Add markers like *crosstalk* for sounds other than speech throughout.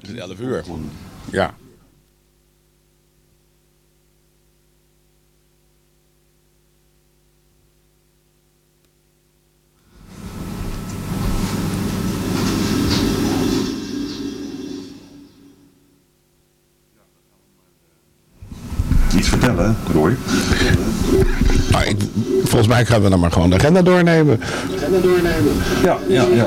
Het is 11 uur. Ja. Iets vertellen, Roy? Nou, ik, mij gaan we dan maar gewoon de agenda doornemen. Ja, ja, ja.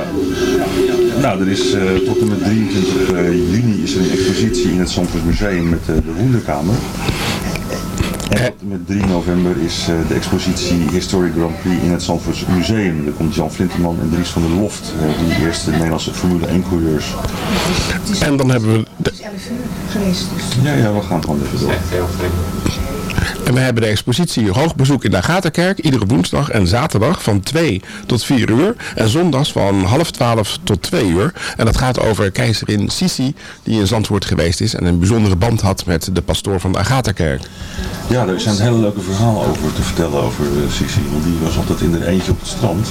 Nou, er is eh, tot en met 23 eh, juni is er een expositie in het Zandvoort Museum met eh, de Hoenderkamer. En tot en met 3 november is eh, de expositie Historic Grand Prix in het Zandvoorts Museum. Daar komt Jan Flinterman en Dries van der Loft, eh, die eerste Nederlandse Formule 1 coureurs. En dan hebben we de, Het is 11 uur geweest, dus Ja, ja, we gaan gewoon even door. En we hebben de expositie Hoogbezoek in de Agatha-kerk. Iedere woensdag en zaterdag van 2 tot 4 uur. En zondags van half 12 tot 2 uur. En dat gaat over keizerin Sisi, die in Zandvoort geweest is. En een bijzondere band had met de pastoor van de Agatha-kerk. Ja, er zijn hele leuke verhalen over te vertellen over uh, Sissi. Want die was altijd in er eentje op het strand.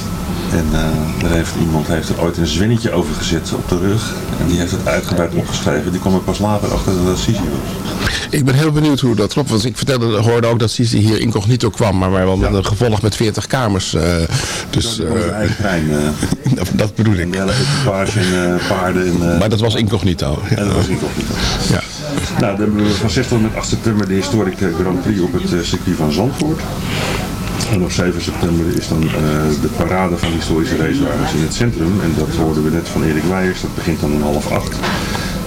En eh daar heeft iemand heeft er ooit een zwinnetje over gezet op de rug. En die heeft het uitgebreid opgeschreven. Die kwam er pas later achter dat het Sissi was. Ik ben heel benieuwd hoe dat klopt. Want ik vertelde, hoorde ook dat Sisi hier incognito kwam. Maar wel met Ja. een gevolg met 40 kamers. eh, dus onze eh, eigen trein. eh, *laughs* dat, dat bedoel ik. equipage en eh, paarden. En, eh, Maar dat was incognito. Ja. en dat was niet opgedaan. Ja. Nou, dan hebben we van 6 tot met 8 september de Historic eh, Grand Prix op het circuit van Zandvoort. En op 7 september is dan eh, de parade van historische racewagens in het centrum. En dat hoorden we net van Erik Weijers. Dat begint dan om half acht.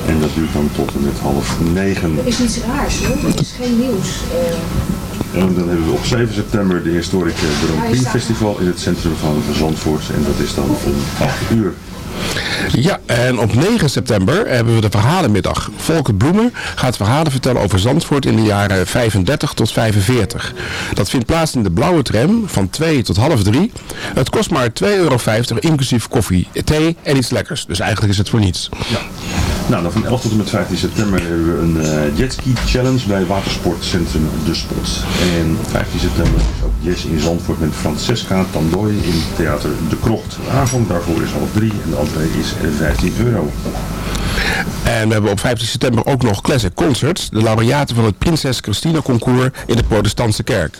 En dat duurt dan tot en met half negen. er is iets raars hoor. Het is geen nieuws. Eh, En dan hebben we op 7 september de Historic eh, Prix Festival in het centrum van Zandvoort. En dat is dan om 8 uur. Ja, en op 9 september hebben we de verhalenmiddag. Volker Bloemer gaat verhalen vertellen over Zandvoort in de jaren 35 tot 45. Dat vindt plaats in de blauwe tram van 2 tot half 3. Het kost maar 2,50 euro inclusief koffie, thee en iets lekkers. Dus eigenlijk is het voor niets. Ja. Nou, dan van 11 tot en met 15 september hebben we een eh, jetski challenge bij watersportcentrum De Spot. En op 15 september is ook jazz in Zandvoort met Francesca Tandooi in theater De Krocht. Avond daarvoor is half drie en de entree is eh, 15 euro. En we hebben op 15 september ook nog Classic Concerts. De laureaten van het Prinses Christina Concours in de protestantse kerk.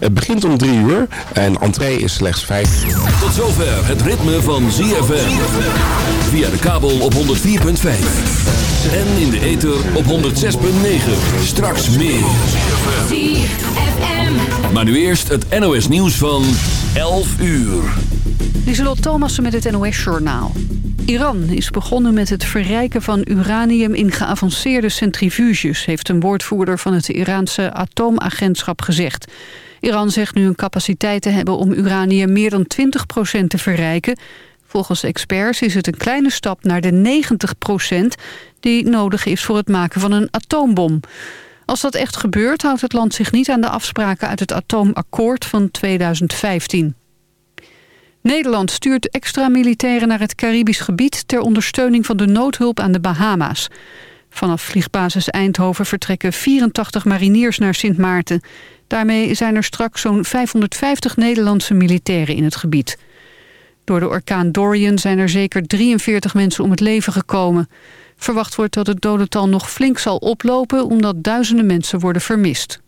Het begint om 3 uur en entree is slechts 5 Tot zover het ritme van ZFM. Via de kabel op 104.5. En in de ether op 106.9. Straks meer. ZFM. Maar nu eerst het NOS nieuws van 11 uur. Lieselot Thomassen met het NOS-journaal. Iran is begonnen met het verrijken van uranium in geavanceerde centrifuges... heeft een woordvoerder van het Iraanse atoomagentschap gezegd. Iran zegt nu een capaciteit te hebben om uranium meer dan 20% te verrijken. Volgens experts is het een kleine stap naar de 90% die nodig is voor het maken van een atoombom. Als dat echt gebeurt, houdt het land zich niet aan de afspraken uit het atoomakkoord van 2015. Nederland stuurt extra militairen naar het Caribisch gebied... ter ondersteuning van de noodhulp aan de Bahama's. Vanaf vliegbasis Eindhoven vertrekken 84 mariniers naar Sint Maarten. Daarmee zijn er straks zo'n 550 Nederlandse militairen in het gebied. Door de orkaan Dorian zijn er zeker 43 mensen om het leven gekomen. Verwacht wordt dat het dodental nog flink zal oplopen... omdat duizenden mensen worden vermist.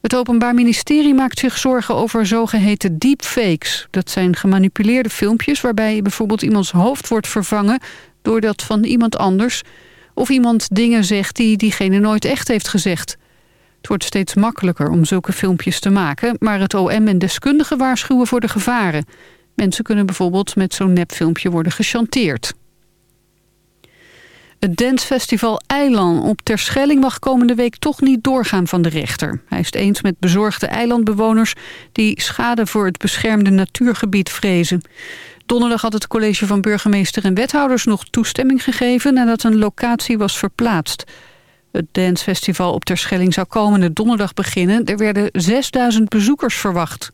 Het Openbaar Ministerie maakt zich zorgen over zogeheten deepfakes. Dat zijn gemanipuleerde filmpjes waarbij bijvoorbeeld iemands hoofd wordt vervangen... door dat van iemand anders. Of iemand dingen zegt die diegene nooit echt heeft gezegd. Het wordt steeds makkelijker om zulke filmpjes te maken... maar het OM en deskundigen waarschuwen voor de gevaren. Mensen kunnen bijvoorbeeld met zo'n nepfilmpje worden gechanteerd. Het dancefestival Eiland op Terschelling mag komende week toch niet doorgaan van de rechter. Hij is het eens met bezorgde eilandbewoners die schade voor het beschermde natuurgebied vrezen. Donderdag had het college van burgemeester en wethouders nog toestemming gegeven nadat een locatie was verplaatst. Het dancefestival op Terschelling zou komende donderdag beginnen. Er werden 6000 bezoekers verwacht.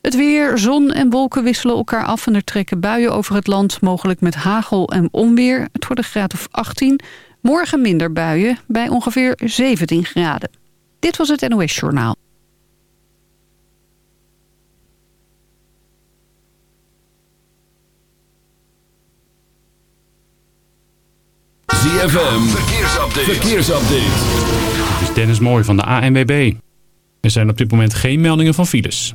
Het weer, zon en wolken wisselen elkaar af en er trekken buien over het land, mogelijk met hagel en onweer. Het wordt een graad of 18. Morgen minder buien, bij ongeveer 17 graden. Dit was het NOS Journaal. ZFM, verkeersupdate. verkeersupdate. Dit is Dennis Mooij van de ANWB. Er zijn op dit moment geen meldingen van files.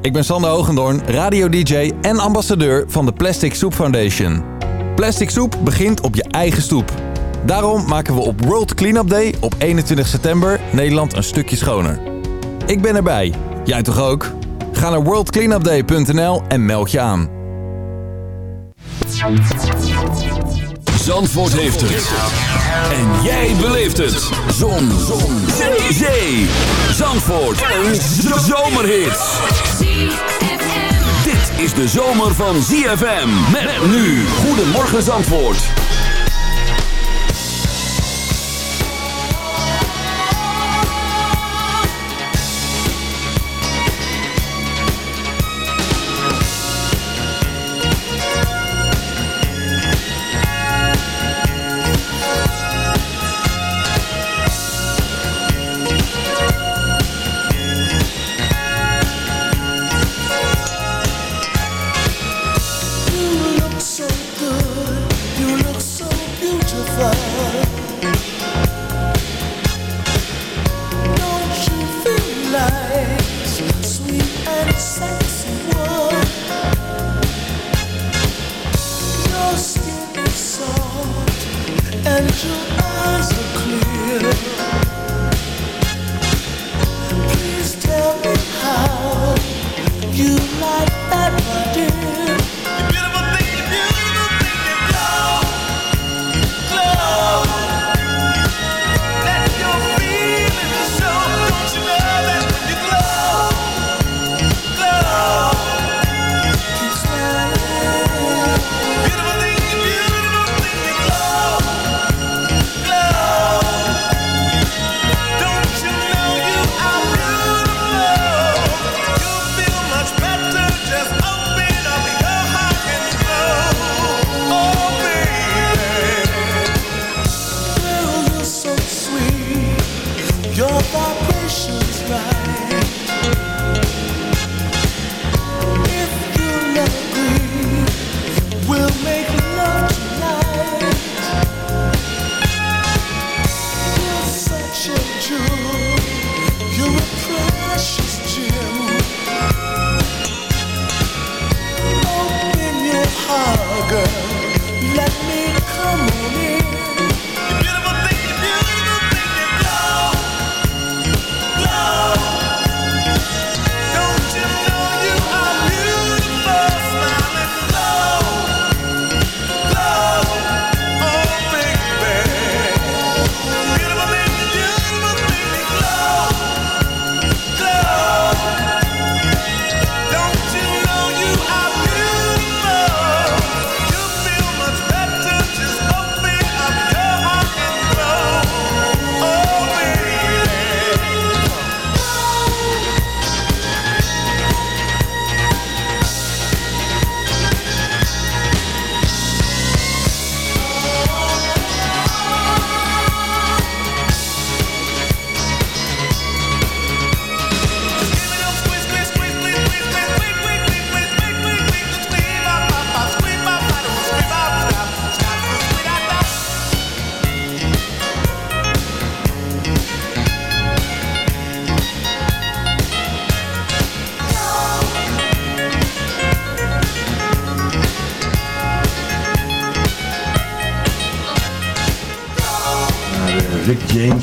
ik ben Sander Hogendoorn, radio-dj en ambassadeur van de Plastic Soup Foundation. Plastic soep begint op je eigen stoep. Daarom maken we op World Cleanup Day op 21 september Nederland een stukje schoner. Ik ben erbij. Jij toch ook? Ga naar worldcleanupday.nl en meld je aan. Zandvoort heeft het. En jij beleeft het. Zon. Zon. Zee. Zee. Zandvoort. Een zomerhit. Dit is de zomer van ZFM. Met nu. Goedemorgen Zandvoort.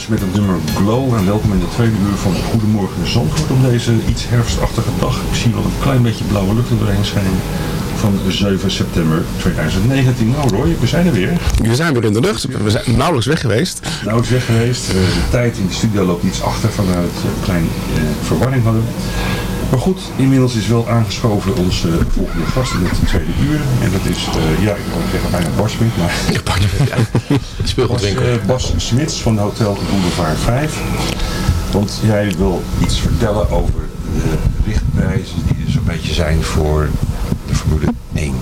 Met het nummer Glow. En welkom in de tweede uur van Goedemorgen Zandvoort op deze iets herfstachtige dag. Ik zie wel een klein beetje blauwe lucht er doorheen schijnen van 7 september 2019. Nou Roy, we zijn er weer. We zijn weer in de lucht. We zijn nauwelijks weg geweest. Is weg geweest. Eh, de tijd in de studio loopt iets achter vanuit een kleine eh, verwarring hadden. Maar goed, inmiddels is wel aangeschoven onze volgende gast in het tweede uur. En dat is, eh, ja, ik wil zeggen bijna Bas Smit, maar... *laughs* Speelgoedwinkel. Bas, eh, Bas Smits van de Hotel Boulevard 5. Want jij wil iets vertellen over de richtprijzen die er zo'n beetje zijn voor de Formule 1.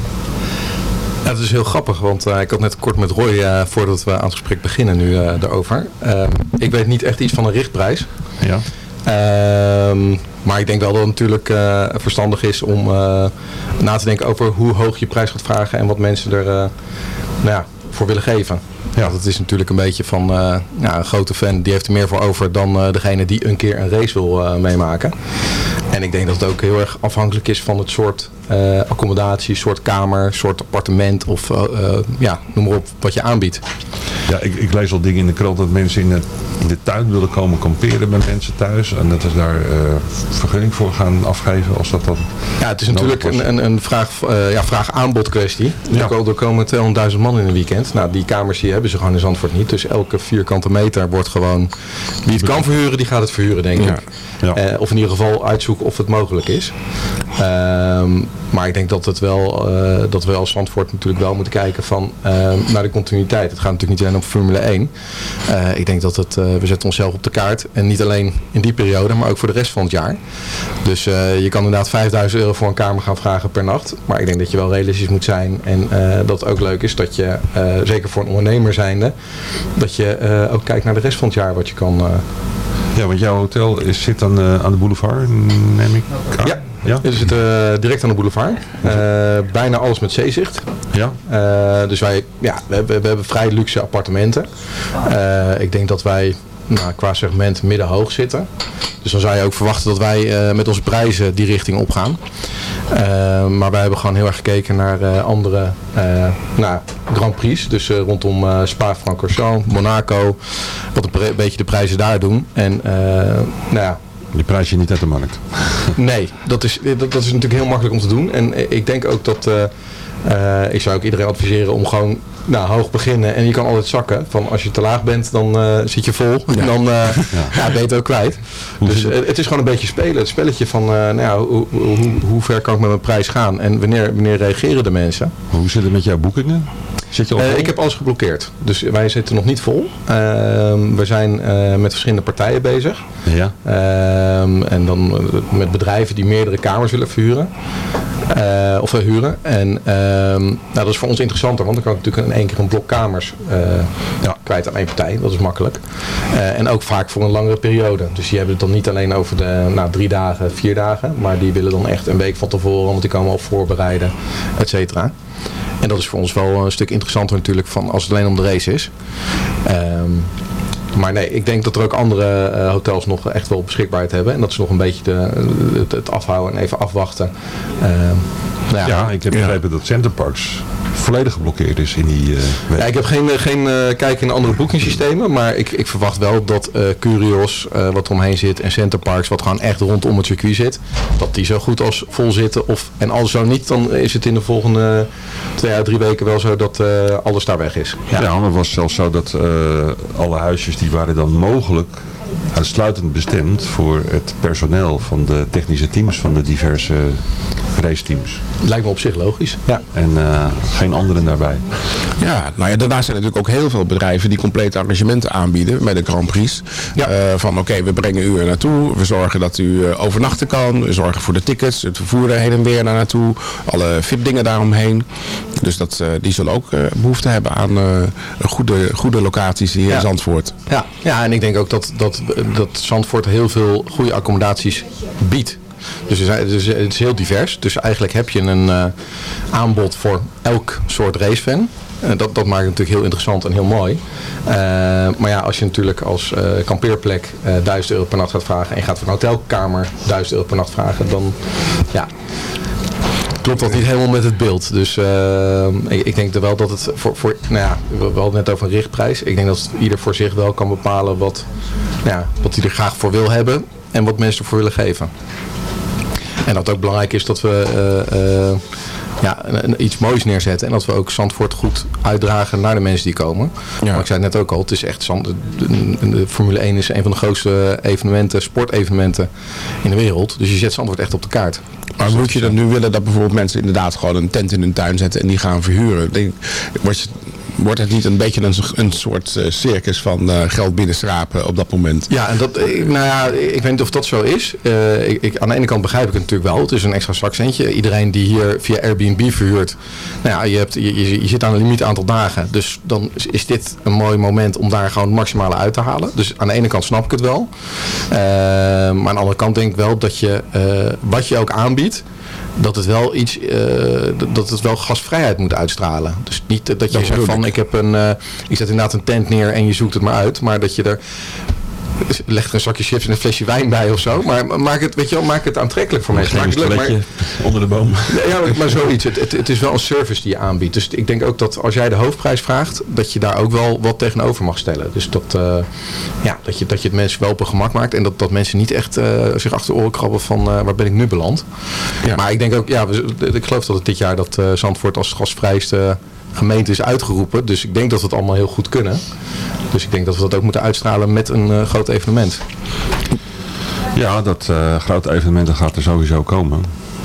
Ja, het is heel grappig, want eh, ik had net kort met Roy, eh, voordat we aan het gesprek beginnen nu eh, daarover. Ik weet niet echt iets van een richtprijs. Ja. Ehm, maar ik denk wel dat het natuurlijk verstandig is om na te denken over hoe hoog je prijs gaat vragen en wat mensen er nou ja, voor willen geven. Ja, dat is natuurlijk een beetje van eh, ja, een grote fan, die heeft er meer voor over dan eh, degene die een keer een race wil eh, meemaken. En ik denk dat het ook heel erg afhankelijk is van het soort accommodatie, soort kamer, soort appartement of ja, noem maar op wat je aanbiedt. Ja, ik, ik lees al dingen in de krant dat mensen in de, in de tuin willen komen kamperen bij mensen thuis. En dat ze daar eh, vergunning voor gaan afgeven als dat dan... Ja, het is natuurlijk een, een, een vraag, eh, ja, vraag-aanbod kwestie. Ja. Er komen 200.000 man in een weekend. Nou, die kamers die hebben ze gewoon in Zandvoort niet. Dus elke vierkante meter wordt gewoon... Wie het kan verhuren, die gaat het verhuren, denk ik. Ja. Eh, of in ieder geval uitzoeken of het mogelijk is. Ehm, maar ik denk dat, het wel, dat we als Zandvoort natuurlijk wel moeten kijken van, ehm, naar de continuïteit. Het gaat natuurlijk niet alleen om Formule 1. Eh, ik denk dat het, eh, we zetten onszelf op de kaart. En niet alleen in die periode, maar ook voor de rest van het jaar. Dus eh, je kan inderdaad 5000 euro voor een kamer gaan vragen per nacht. Maar ik denk dat je wel realistisch moet zijn. En eh, dat het ook leuk is dat je, eh, zeker voor een ondernemer zijnde, dat je eh, ook kijkt naar de rest van het jaar wat je kan... eh, Ja, want jouw hotel is, zit dan eh, aan de boulevard, neem ik aan. Ja. Ja? We zitten eh, direct aan de boulevard. Eh, bijna alles met zeezicht. Ja? Eh, dus wij, ja, we, hebben- we hebben vrij luxe appartementen. Ik denk dat wij nou, qua segment midden-hoog zitten. Dus dan zou je ook verwachten dat wij met onze prijzen die richting opgaan. Maar wij hebben gewoon heel erg gekeken naar andere nou, Grand Prix. Dus rondom Spa-Francorchamps, Monaco. Wat een beetje de prijzen daar doen. En nou ja, Die prijs je niet uit de markt. Nee, dat is, dat, dat is natuurlijk heel makkelijk om te doen. En ik denk ook dat, eh, eh, ik zou ook iedereen adviseren om gewoon nou, hoog beginnen. En je kan altijd zakken. Van als je te laag bent, dan eh, zit je vol. En dan eh, ja. ben je het ook kwijt. Dus het is gewoon een beetje spelen. Het spelletje van, nou hoe, hoe, hoe ver kan ik met mijn prijs gaan? En wanneer, wanneer reageren de mensen? Hoe zit het met jouw boekingen? Zit je al Eh, ik heb alles geblokkeerd. Dus wij zitten nog niet vol. Ehm, we zijn eh, met verschillende partijen bezig. Ja. Ehm, en dan eh, met bedrijven die meerdere kamers willen verhuren. Of verhuren. En ehm, nou, dat is voor ons interessanter, want dan kan ik natuurlijk in één keer een blok kamers Ja. kwijt aan één partij. Dat is makkelijk. En ook vaak voor een langere periode. Dus die hebben het dan niet alleen over de nou, drie dagen, vier dagen. Maar die willen dan echt een week van tevoren, want die komen al voorbereiden, et cetera. En dat is voor ons wel een stuk interessanter natuurlijk van als het alleen om de race is. Ehm, maar nee, ik denk dat er ook andere eh, hotels nog echt wel beschikbaarheid hebben. En dat is nog een beetje de, het, het afhouden en even afwachten. Ehm, nou ja. Ja, ik heb begrepen dat Centerparks volledig geblokkeerd is in die eh. Ja, ik heb geen, geen eh, kijk in andere boekingssystemen, maar ik, ik verwacht wel dat eh, Curios, eh, wat er omheen zit, en Centerparks, wat gewoon echt rondom het circuit zit, dat die zo goed als vol zitten. Of, en als zo niet, dan is het in de volgende twee à drie weken wel zo dat eh, alles daar weg is. Ja, maar het was zelfs zo dat eh, alle huisjes die waren dan mogelijk uitsluitend bestemd voor het personeel van de technische teams van de diverse raceteams. Lijkt me op zich logisch. Ja. En eh, geen anderen daarbij. Ja, nou ja, daarnaast zijn er natuurlijk ook heel veel bedrijven die complete arrangementen aanbieden bij de Grand Prix. Ja. Eh, van oké, we brengen u er naartoe, we zorgen dat u eh, overnachten kan, we zorgen voor de tickets, het vervoer er heen en weer naar naartoe, alle VIP-dingen daaromheen. Dus dat, eh, die zullen ook eh, behoefte hebben aan eh, goede, goede locaties hier Ja. in Zandvoort. Ja, ja, en ik denk ook dat, dat, dat Zandvoort heel veel goede accommodaties biedt. Dus zijn- dus het is heel divers. Dus eigenlijk heb je een eh, aanbod voor elk soort racefan. Eh, dat, dat maakt het natuurlijk heel interessant en heel mooi. Eh, maar ja, als je natuurlijk als kampeerplek eh 1000 euro per nacht gaat vragen en gaat voor een hotelkamer 1000 euro per nacht vragen, dan ja, klopt dat niet helemaal met het beeld. Dus ik, ik denk wel dat het voor, voor nou ja, we hadden het net over een richtprijs. Ik denk dat ieder voor zich wel kan bepalen wat, nou ja, wat hij er graag voor wil hebben en wat mensen ervoor willen geven. En dat ook belangrijk is dat we eh, eh, ja, iets moois neerzetten. En dat we ook Zandvoort goed uitdragen naar de mensen die komen. Maar ik zei het net ook al, het is echt Zand, de, Formule 1 is een van de grootste evenementen, sportevenementen in de wereld. Dus je zet Zandvoort echt op de kaart. Maar moet je dan nu willen dat bijvoorbeeld mensen inderdaad gewoon een tent in hun tuin zetten en die gaan verhuren? Denk, je- wordt het niet een beetje een, een soort eh, circus van eh, geld binnenschrapen op dat moment? Ja, en dat, eh, nou ja, ik weet niet of dat zo is. Ik, ik, aan de ene kant begrijp ik het natuurlijk wel. Het is een extra zakcentje. Iedereen die hier via Airbnb verhuurt, nou ja, je, hebt, je, je, zit aan een limiet aantal dagen. Dus dan is, dit een mooi moment om daar gewoon maximale uit te halen. Dus aan de ene kant snap ik het wel. Maar aan de andere kant denk ik wel dat je, wat je ook aanbiedt, dat het wel iets, eh, dat- het wel gasvrijheid moet uitstralen. Dus niet dat je Dat zegt van ik. ik heb een, eh, ik zet inderdaad een tent neer en je zoekt het maar uit. Maar dat je er leg er een zakje chips en een flesje wijn bij of zo. Maar maak het, weet je wel, maak het aantrekkelijk voor mensen. Maak het leuk, maar, toiletje onder de boom. Ja, maar zoiets. Het, het, het is wel een service die je aanbiedt. Dus ik denk ook dat als jij de hoofdprijs vraagt, dat je daar ook wel wat tegenover mag stellen. Dus dat, eh, ja, dat, je, dat je het mensen wel op een gemak maakt. En dat, dat mensen niet echt eh, zich achter de oren krabben van eh, waar ben ik nu beland. Maar ik denk ook, ja, ik geloof dat het dit jaar dat Zandvoort als gasvrijste gemeente is uitgeroepen. Dus ik denk dat we het allemaal heel goed kunnen. Dus ik denk dat we dat ook moeten uitstralen met een eh, groot evenement. Ja, dat eh, grote evenement dat gaat er sowieso komen.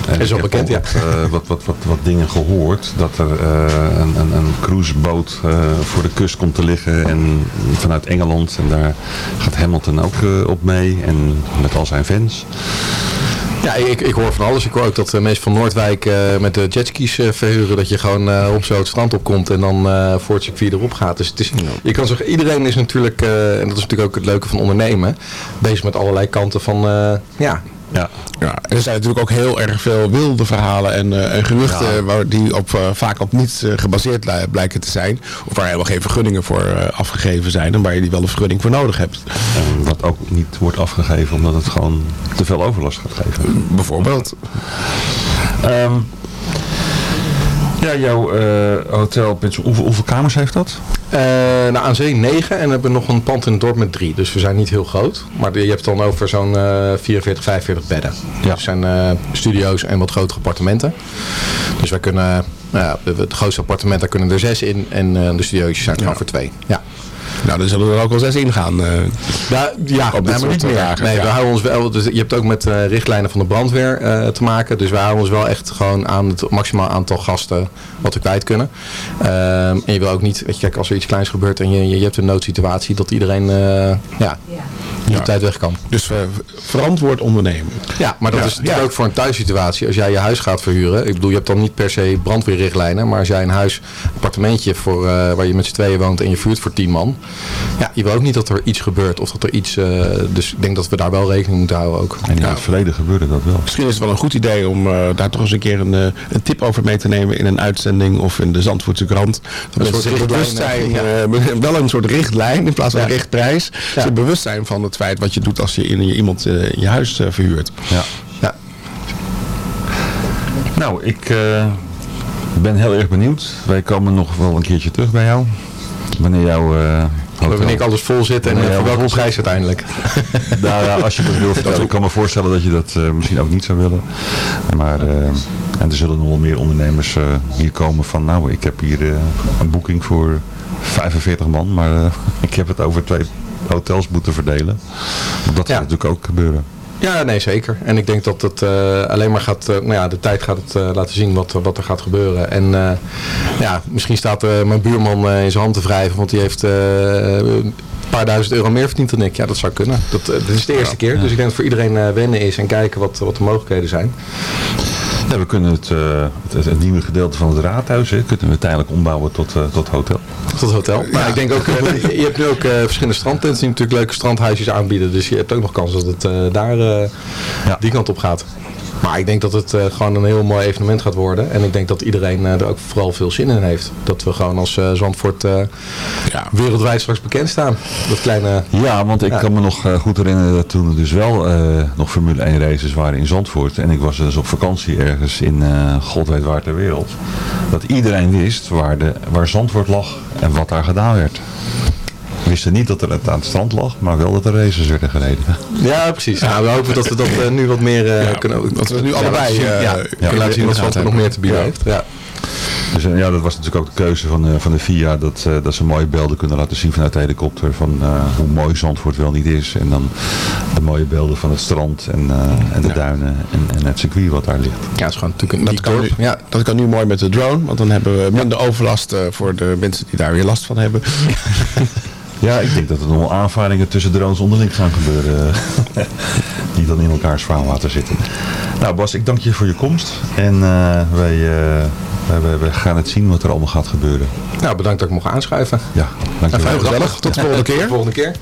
En Is al ik heb bekend, al wat, eh, wat, wat, wat, wat dingen gehoord. Dat er eh, een, een, een cruiseboot eh, voor de kust komt te liggen. En vanuit Engeland. En daar gaat Hamilton ook eh, op mee. En met al zijn fans. Ja, ik, ik hoor van alles. Ik hoor ook dat de mensen van Noordwijk eh, met de jetskis eh, verhuren. Dat je gewoon eh, op zo het strand opkomt en dan eh, voor het circuit erop gaat. Dus het is, je kan zeggen, iedereen is natuurlijk, eh, en dat is natuurlijk ook het leuke van ondernemen, bezig met allerlei kanten van, eh, ja. Ja. Ja, en er zijn natuurlijk ook heel erg veel wilde verhalen en, eh, en geruchten waar, die op, eh, vaak op niets eh, gebaseerd li- blijken te zijn. Of waar helemaal geen vergunningen voor afgegeven zijn en waar je die wel een vergunning voor nodig hebt. En wat ook niet wordt afgegeven omdat het gewoon te veel overlast gaat geven. Bijvoorbeeld. Ehm, ja, jouw eh, hotel, hoeveel, hoeveel kamers heeft dat? Eh nou, aan zee 9 en we hebben nog een pand in het dorp met 3. Dus we zijn niet heel groot. Maar je hebt dan over zo'n eh 44, 45 bedden. Ja. Dus zijn eh, studio's en wat grotere appartementen. Dus wij kunnen, nou ja, het grootste appartement, daar kunnen er zes in. En eh, de studio's zijn gewoon voor twee. Ja. Nou, dan zullen er ook wel zes ingaan. eh Ja, ja op maar niet meer. dagen. Nee, Ja. we houden ons wel. Dus je hebt ook met eh, richtlijnen van de brandweer eh, te maken. Dus we houden ons wel echt gewoon aan het maximaal aantal gasten wat we kwijt kunnen. Ehm, en je wil ook niet, weet je, kijk, als er iets kleins gebeurt en je, je, je hebt een noodsituatie, dat iedereen eh, ja, niet op tijd weg kan. Dus verantwoord ondernemen. Ja, maar dat Ja, is natuurlijk ja. ook voor een thuissituatie. Als jij je huis gaat verhuren. Ik bedoel, je hebt dan niet per se brandweerrichtlijnen. Maar als jij een huis, een appartementje voor, eh, waar je met z'n tweeën woont en je vuurt voor tien man. Ja, je wil ook niet dat er iets gebeurt. Of dat er iets... eh, dus ik denk dat we daar wel rekening moeten houden ook. En in het verleden gebeurde dat wel. Misschien is het wel een goed idee om eh, daar toch eens een keer een, eh, een tip over mee te nemen in een uitzending of in de Zandvoortse krant. Dat mensen soort zich richtlijn, bewust zijn, ja. eh, wel een soort richtlijn in plaats van Ja. een richtprijs. Ja. Ze bewust zijn van het feit wat je doet als je in je, iemand in je huis verhuurt. Ja. Ja. Nou, ik eh, ben heel erg benieuwd. Wij komen nog wel een keertje terug bij jou. Wanneer jouw hotel... Wanneer ik alles vol zit en eh, voor welke prijs uiteindelijk. *laughs* Nou ja, als je dat wil vertellen. Ik kan me voorstellen dat je dat eh, misschien ook niet zou willen. Maar, eh, en er zullen nog wel meer ondernemers hier komen van... Nou, ik heb hier een boeking voor 45 man. Maar *laughs* ik heb het over twee hotels moeten verdelen. Dat gaat natuurlijk ook gebeuren. Ja, nee, zeker. En ik denk dat het eh, alleen maar gaat, eh, nou ja, de tijd gaat het eh, laten zien wat, wat er gaat gebeuren. En ja, misschien staat mijn buurman in zijn hand te wrijven, want die heeft een paar duizend euro meer verdiend dan ik. Ja, dat zou kunnen. Dat, dit is de eerste keer, dus ik denk dat voor iedereen wennen is en kijken wat, wat de mogelijkheden zijn. Ja, we kunnen het, eh, het, het nieuwe gedeelte van het raadhuis hè, kunnen we tijdelijk ombouwen tot, eh, tot hotel. Tot hotel. Maar ik denk ook, eh, *laughs* je hebt nu ook verschillende strandtenten die natuurlijk leuke strandhuisjes aanbieden. Dus je hebt ook nog kans dat het daar die kant op gaat. Maar ik denk dat het eh, gewoon een heel mooi evenement gaat worden. En ik denk dat iedereen eh, er ook vooral veel zin in heeft. Dat we gewoon als eh, Zandvoort eh, wereldwijd straks bekend staan. Dat kleine... Ja, want ik Ja. kan me nog goed herinneren dat toen er dus wel nog Formule 1 races waren in Zandvoort. En ik was dus op vakantie ergens in god weet waar ter wereld. Dat iedereen wist waar, de, waar Zandvoort lag en wat daar gedaan werd. We wisten niet dat er het aan het strand lag, maar wel dat er races werden gereden. Ja, precies. Ja, we hopen dat we dat eh, nu wat meer eh, kunnen... dat we nu allebei, laten zien, eh, ja, kunnen laten zien wat Zandvoort nog meer te bieden heeft. Ja. Dus ja, dat was natuurlijk ook de keuze van, eh, van de FIA. Dat, eh, dat ze mooie beelden kunnen laten zien vanuit de helikopter. Van eh, hoe mooi Zandvoort wel niet is. En dan de mooie beelden van het strand en, eh, en de duinen en, en het circuit wat daar ligt. Ja, het is gewoon natuurlijk een, dat, kan nu, ja, dat kan nu mooi met de drone. Want dan hebben we minder overlast eh, voor de mensen die daar weer last van hebben. Ja, *laughs* ik denk dat er nog wel aanvaringen tussen drones onderling gaan gebeuren. *laughs* die dan in elkaars vaarwater zitten. Nou Bas, ik dank je voor je komst. En eh, wij, eh, wij, wij, wij gaan het zien wat er allemaal gaat gebeuren. Nou, bedankt dat ik mocht aanschuiven. Ja, dankjewel. fijn gezellig. Tot de volgende keer. *laughs* Tot de volgende keer.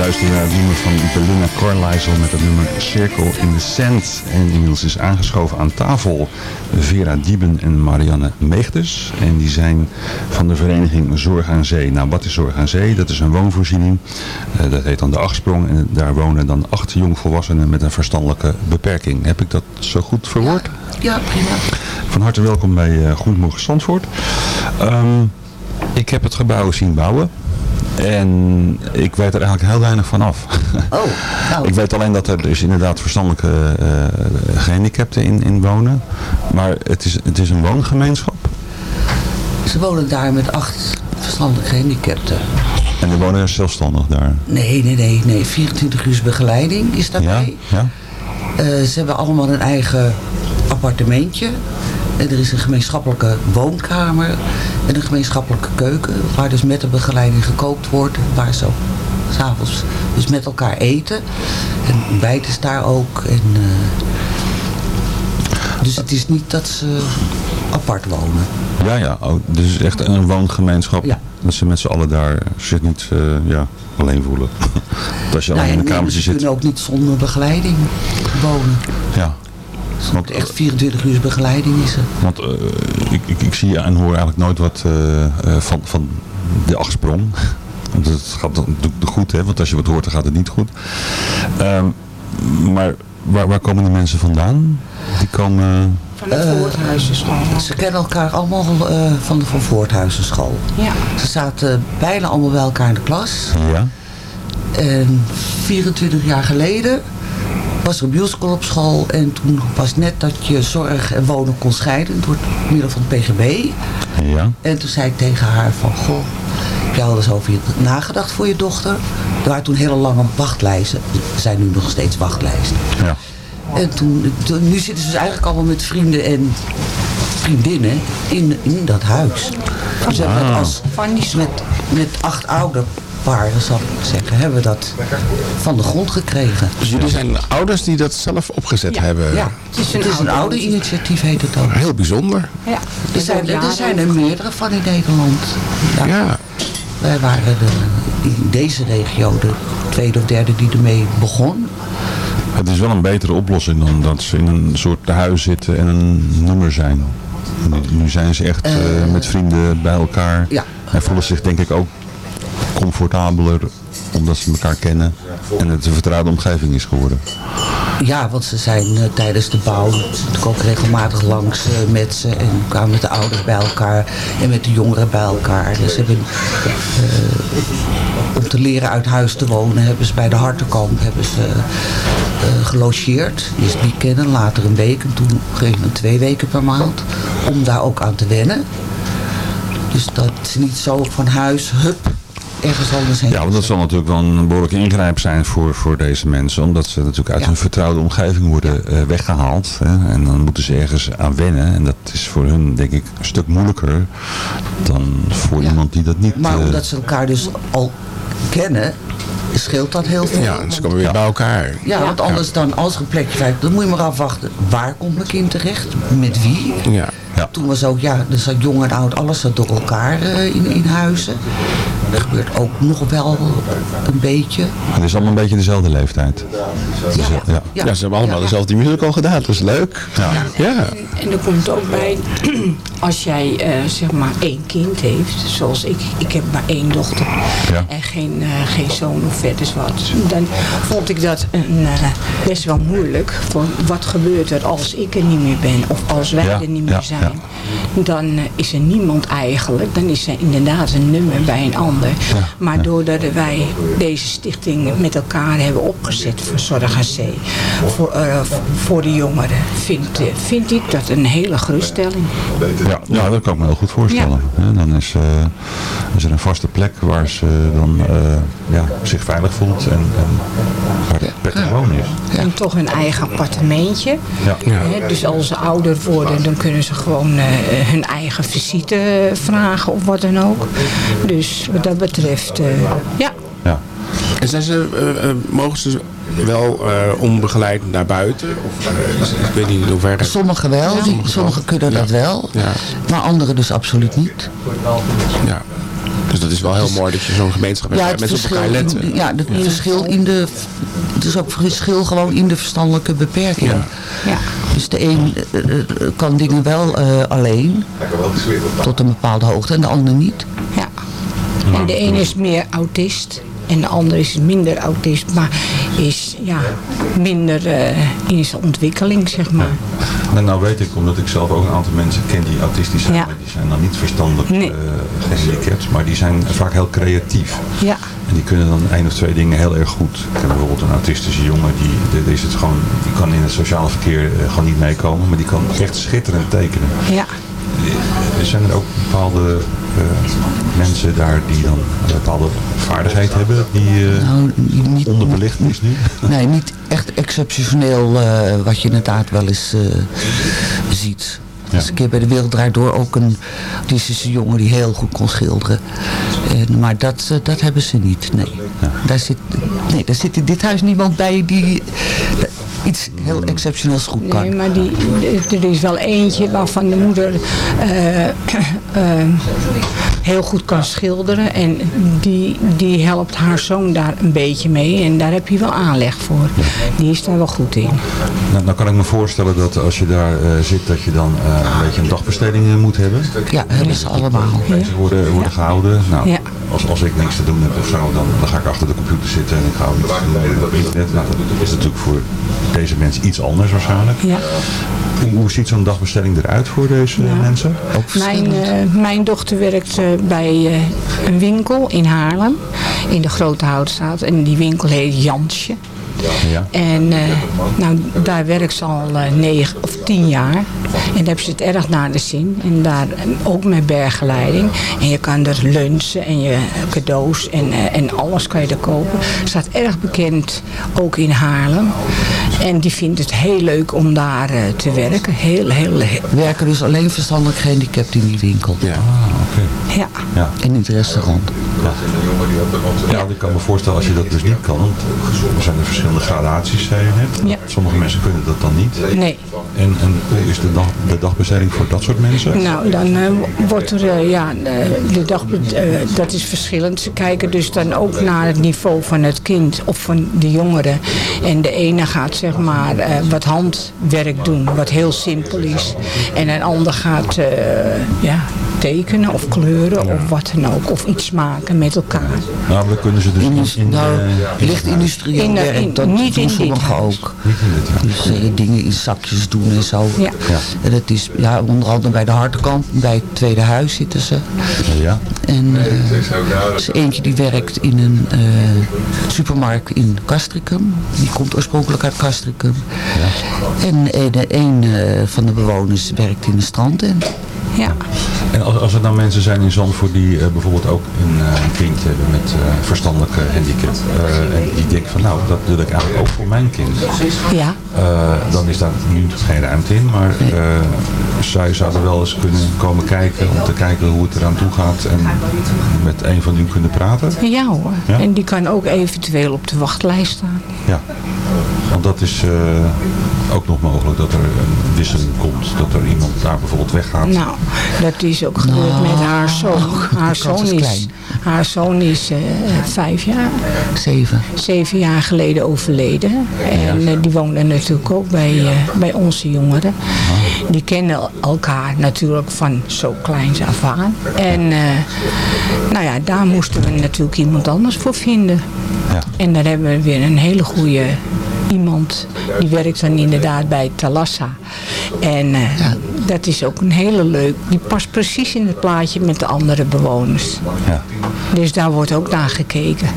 Luisteren naar het nummer van Belinda Carlisle met het nummer Circle in the Sand. En inmiddels is aangeschoven aan tafel Vera Dieben en Marianne Meegdes. En die zijn van de vereniging Zorg aan Zee. Nou, wat is Zorg aan Zee? Dat is een woonvoorziening. Eh, dat heet dan de Achtsprong. En daar wonen dan acht jongvolwassenen met een verstandelijke beperking. Heb ik dat zo goed verwoord? Ja, prima. Van harte welkom bij eh Goedemorgen Zandvoort. Ehm, ik heb het gebouw zien bouwen. En ik weet er eigenlijk heel weinig van af. Oh, *laughs* nou. Ik weet alleen dat er dus inderdaad verstandelijke eh, gehandicapten in, in wonen. Maar het is, het is een woongemeenschap. Ze wonen daar met acht verstandelijk gehandicapten. En die wonen zelfstandig daar. Nee, nee, nee, nee. 24 uur begeleiding is Ja? daarbij. ja? Eh, ze hebben allemaal een eigen appartementje. En er is een gemeenschappelijke woonkamer en een gemeenschappelijke keuken. Waar dus met de begeleiding gekookt wordt. Waar ze s'avonds dus met elkaar eten. En ontbijt is daar ook. En, eh, dus het is niet dat ze apart wonen. Ja, ja. Oh, dus echt een woongemeenschap. Ja. Dat ze met z'n allen daar zich niet eh, ja, alleen voelen. *laughs* Dat als je Nou alleen in een nee, kamertje ze zit. kunnen ook niet zonder begeleiding wonen. Ja. Want, Echt 24 uur begeleiding is er. want eh, ik, ik, ik zie en hoor eigenlijk nooit wat eh, eh, van, van de achtsprong. *laughs* Want het gaat dan natuurlijk goed, hè? want als je wat hoort dan gaat het niet goed. Ehm, maar waar, waar komen die mensen vandaan? Die komen... Van de Voorthuizenschool. Ze kennen elkaar allemaal eh, van de Van Voorthuizenschool. Ja. Ze zaten bijna allemaal bij elkaar in de klas. Ja. En 24 jaar geleden was er een musical op school. En toen was net dat je zorg en wonen kon scheiden door middel van het PGB. Ja. En toen zei ik tegen haar van, goh, heb jij al eens over je nagedacht voor je dochter? Er waren toen hele lange wachtlijsten. Er zijn nu nog steeds wachtlijsten. Ja. En toen, toen- nu zitten ze dus eigenlijk allemaal met vrienden en vriendinnen in, in dat huis. Dus hebben dat als, met, met acht ouderparen, zal ik zeggen, hebben we dat van de grond gekregen. Dus jullie zijn ouders die dat zelf opgezet hebben? Ja, het is een, het is een oude initiatief heet het ook. Heel bijzonder. Ja. Er zijn, er zijn er meerdere van in Nederland. Ja. Ja. Wij waren de, in deze regio de tweede of derde die ermee begon. Het is wel een betere oplossing dan dat ze in een soort tehuis zitten en een nummer zijn. Nu, nu zijn ze echt eh, met vrienden bij elkaar. Ja. En voelen zich denk ik ook comfortabeler omdat ze elkaar kennen. En het een vertrouwde omgeving is geworden. Ja, want ze zijn eh, tijdens de bouw ook regelmatig langs eh, met ze. En kwamen met de ouders bij elkaar en met de jongeren bij elkaar. Dus hebben, eh, om te leren uit huis te wonen, hebben ze bij de Hartenkamp hebben ze, gelogeerd. Eerst weekenden, later een week en toen we twee weken per maand. Om daar ook aan te wennen. Dus dat ze niet zo van huis, hup, ergens anders heen. Ja, want dat zal natuurlijk wel een behoorlijke ingrijp zijn voor, voor deze mensen. Omdat ze natuurlijk uit hun vertrouwde omgeving worden eh, weggehaald. Hè, en dan moeten ze ergens aan wennen. En dat is voor hun denk ik een stuk moeilijker dan voor iemand die dat niet... Maar eh, omdat ze elkaar dus al kennen, scheelt dat heel veel. Ja, ze komen weer bij elkaar. Ja, want anders dan, als er een plekje vrij dan moet je maar afwachten. Waar komt mijn kind terecht? Met wie? Ja. Toen was ook, ja, er zat jong en oud, alles zat door elkaar eh, in, in huizen. Dat gebeurt ook nog wel een beetje. Het is allemaal een beetje dezelfde leeftijd. Dus, eh, ja. Ja, ze hebben allemaal dezelfde musical gedaan. Dat is leuk. Ja. Ja. En er komt ook bij, *clears throat* als jij eh, zeg maar één kind heeft, zoals ik, ik heb maar één dochter Ja. en geen, eh, geen zoon of verder wat, dan vond ik dat een, best wel moeilijk. Voor wat gebeurt er als ik er niet meer ben of als wij Ja, er niet meer ja, zijn? ja. Dan is er niemand eigenlijk, dan is er inderdaad een nummer bij een ander. maar doordat wij deze stichting met elkaar hebben opgezet voor Zorg aan Zee, voor, eh, voor de jongeren, vind, eh, vind ik dat een hele geruststelling. Ja, ja, dat kan ik me heel goed voorstellen. Dan is, eh, is er een vaste plek waar ze dan ja, zich veilig voelt en, en waar het prettig wonen is. En toch een eigen appartementje. Ja. Hè, Dus als ze ouder worden, dan kunnen ze gewoon eh, hun eigen visite vragen of wat dan ook. Dus wat dat betreft, eh, ja. Ja. En zijn ze, eh, mogen ze wel eh, onbegeleid naar buiten? Of, ik weet niet in hoeverre. Sommigen wel, Sommigen sommigen kunnen dat wel. Ja. Maar anderen dus absoluut niet. ja. Dus dat is wel heel mooi dat je zo'n gemeenschap hebt Ja, het mensen op verschil, elkaar letten. in, ja, het verschil in de, het is ook verschil gewoon in de verstandelijke beperking. Ja. Dus de een eh, eh, kan dingen wel eh, alleen, tot een bepaalde hoogte, en de ander niet. Ja. En de een is meer autist en de ander is minder autist, maar is ja, minder eh, in zijn ontwikkeling, zeg maar. Nou, nou weet ik, omdat ik zelf ook een aantal mensen ken die autistisch zijn, Ja. maar die zijn dan niet verstandelijk Nee. eh, gehandicapt, maar die zijn vaak heel creatief. Ja. En die kunnen dan één of twee dingen heel erg goed. Ik heb bijvoorbeeld een autistische jongen, die, die, is het gewoon, die kan in het sociale verkeer eh, gewoon niet meekomen, maar die kan echt schitterend tekenen. Ja. Er zijn er ook bepaalde mensen daar die dan een bepaalde vaardigheid hebben die eh, Nou, niet, onderbelicht is nu? Nee, niet echt exceptioneel eh, wat je inderdaad wel eens eh, ziet. Er is een keer bij de Wereld Draait Door ook een autistische jongen die heel goed kon schilderen. En, maar dat, eh, dat hebben ze niet, nee. Daar, zit, nee. daar zit in dit huis niemand bij die eh, iets heel exceptioneels goed kan. Nee, maar die, er is wel eentje waarvan de moeder eh, eh, heel goed kan schilderen. En die, die helpt haar zoon daar een beetje mee. En daar heb je wel aanleg voor. Die is daar wel goed in. Nou, dan kan ik me voorstellen dat als je daar eh, zit, dat je dan eh, een beetje een dagbesteding moet hebben. Ja, hebben ze allemaal. Worden, worden gehouden. Nou, Ja. Als, als ik niks te doen heb of zo, dan, dan ga ik achter de computer zitten en ik ga iets doen op internet. Nou, dat is natuurlijk voor deze mensen iets anders waarschijnlijk. Ja. Hoe, hoe ziet zo'n dagbesteding eruit voor deze eh, mensen? Mijn, eh, mijn dochter werkt eh, bij eh, een winkel in Haarlem. In de Grote Houtstraat. En die winkel heet Jansje. Ja. En eh, nou, daar werkt ze al eh, negen of tien jaar. En daar hebben ze het erg naar de zin. En daar ook met berggeleiding. En je kan er lunchen en je cadeaus en, eh, en alles kan je er kopen. Staat erg bekend ook in Haarlem. En die vindt het heel leuk om daar eh, te werken. Heel, heel, heel. Werken dus alleen verstandelijk gehandicapten in die winkel. Ja. Ja. Ja. En in het restaurant. Ja, want ik kan me voorstellen als je dat dus niet kan. want Er zijn er verschillende gradaties, zei je net. Ja. Sommige mensen kunnen dat dan niet. Nee. En, en hoe is de, dag, de dagbesteding voor dat soort mensen? Nou, dan eh, wordt er, eh, ja, de dag, eh, dat is verschillend. Ze kijken dus dan ook naar het niveau van het kind of van de jongeren. En de ene gaat zeg maar wat handwerk doen, wat heel simpel is. En een ander gaat, ja, tekenen of kleuren of wat dan ook. Of iets maken met elkaar. Nou, dan kunnen ze dus in, in, nou, eh, licht industrieel In de- werk, in- dat niet doen in dit sommigen ook. Dus eh, dingen in zakjes doen en zo. Ja. En dat is ja, onder andere bij de Hartenkamp, bij het Tweede Huis zitten ze. Ja. En eh, er is eentje die werkt in een eh, supermarkt in Castricum. Die komt oorspronkelijk uit Castricum. En eh, de een eh, van de bewoners werkt in een strandtent. Ja. En als, als er nou mensen zijn in Zandvoort die eh, bijvoorbeeld ook een, eh, een kind hebben met eh, verstandelijke handicap. en die denken van nou, dat wil ik eigenlijk ook voor mijn kind. Ja. Dan is daar nu geen ruimte in. Maar zij zouden wel eens kunnen komen kijken om te kijken hoe het eraan toe gaat. En met een van u kunnen praten. Ja hoor. Ja? En die kan ook eventueel op de wachtlijst staan. Ja. Want dat is eh, ook nog mogelijk dat er een wisseling komt. Dat er iemand daar bijvoorbeeld weggaat. Nou, dat is ook gebeurd met haar zoon. Haar kans zoon is haar zoon is eh, vijf jaar, Zeven. zeven jaar geleden overleden. En eh, die woonde natuurlijk ook bij, eh, bij onze jongeren. Die kennen elkaar natuurlijk van zo kleins af aan. En eh, nou ja, daar moesten we natuurlijk iemand anders voor vinden. Ja. En daar hebben we weer een hele goede iemand. Die werkt dan inderdaad bij Talassa. En eh, dat is ook een hele leuk. Die past precies in het plaatje met de andere bewoners. Ja. Dus daar wordt ook naar gekeken.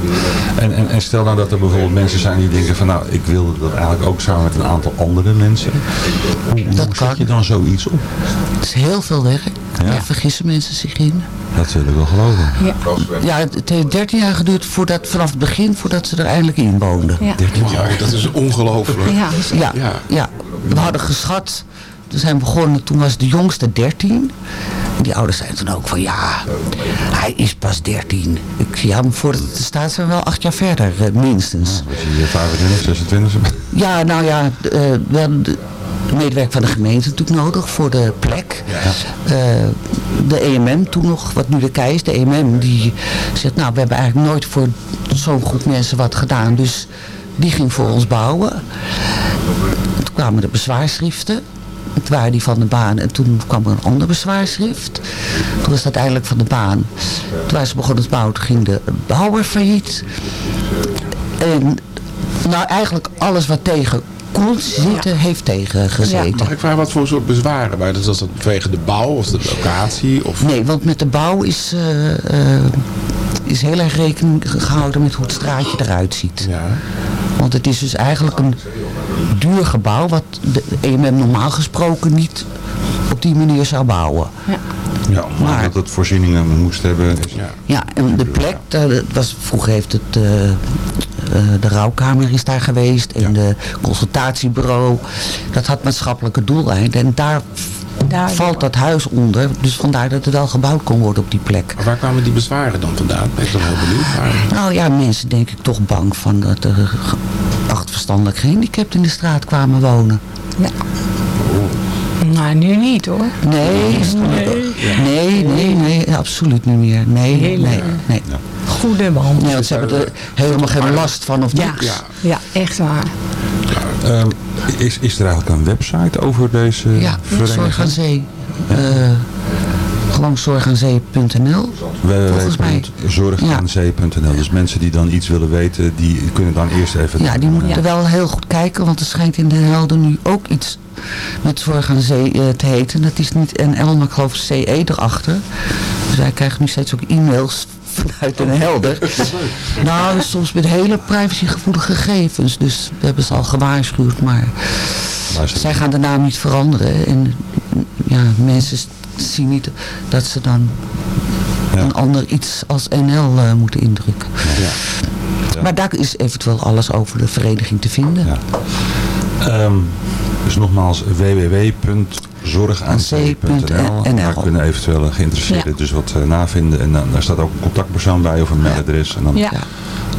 En, en, en stel nou dat er bijvoorbeeld mensen zijn die denken van nou, ik wilde dat eigenlijk ook samen met een aantal andere mensen. Hoe, hoe zet je dan zoiets op? Het is heel veel werk. Daar vergissen mensen zich in. Dat wil ik wel geloven. Ja. Ja, het heeft 13 jaar geduurd voordat, vanaf het begin voordat ze er eindelijk in woonden. Ja. 13 jaar. Dat is ongelooflijk. Ja, Ja, Ja. ja. we hadden geschat. We zijn begonnen, toen was de jongste 13. En die ouders zeiden toen ook van ja, hij is pas 13. Ik ja, maar voordat het staat zijn we wel acht jaar verder, eh, minstens. Als je hier 25, 26 bent. Ja, nou ja, d- eh, we hadden de medewerker van de gemeente natuurlijk nodig voor de plek. Eh, de EMM toen nog, wat nu de KEI is, de EMM, die zegt nou, we hebben eigenlijk nooit voor zo'n groep mensen wat gedaan. Dus die ging voor ons bouwen. Toen kwamen de bezwaarschriften. Het waren die van de baan en toen kwam er een ander bezwaarschrift. Toen was dat eindelijk van de baan. Toen waren ze begonnen te bouwen, toen ging de bouwer failliet. En nou eigenlijk alles wat tegen kon zitten, heeft tegen gezeten. Mag ik vragen wat voor soort bezwaren? Maar dat was dat vanwege de bouw of de locatie? Of... Nee, want met de bouw is, eh, eh, is heel erg rekening gehouden met hoe het straatje eruit ziet. Want het is dus eigenlijk een duur gebouw wat de EMM normaal gesproken niet op die manier zou bouwen. Ja, maar dat het voorzieningen moest hebben. Is, ja. Ja, en de plek, daar, dat was, vroeger heeft het, eh, eh, de rouwkamer is daar geweest en de consultatiebureau. Dat had maatschappelijke doeleinden en daar, valt dat huis onder. Dus vandaar dat het wel gebouwd kon worden op die plek. Maar waar kwamen die bezwaren dan vandaan? Ben ik wel benieuwd. Waar... Nou ja, mensen denk ik toch bang van dat er acht verstandelijk gehandicapten in de straat kwamen wonen. Nou, nu niet hoor. Nee, nee, nee, nee, absoluut niet meer. Nee, nee, nee. Goede man. Nee, want ze hebben er helemaal geen last van of Ja, niks. ja, echt waar. Ehm, is, is er eigenlijk een website over deze Ja, Zorg aan Zee. Eh, gewoon zorgaanzee.nl. Dus mensen die dan iets willen weten, die kunnen dan eerst even... Ja, die moeten er wel heel goed kijken, want er schijnt in Den Helder nu ook iets met Zorg aan Zee eh, te heten. Dat is niet NL, maar ik geloof CE erachter. Dus wij krijgen nu steeds ook e-mails vanuit Den Helder. *laughs* nou, soms met hele privacygevoelige gegevens. Dus we hebben ze al gewaarschuwd, maar zij gaan de naam niet veranderen. En ja, mensen zien niet dat ze dan een ander iets als NL eh, moeten indrukken. Maar daar is eventueel alles over de vereniging te vinden. Ehm, dus nogmaals www.zorgaanzee.nl Daar kunnen eventuele geïnteresseerden Ja. dus wat eh, navinden. En dan, daar staat ook een contactpersoon bij of een mailadres. En dan Ja.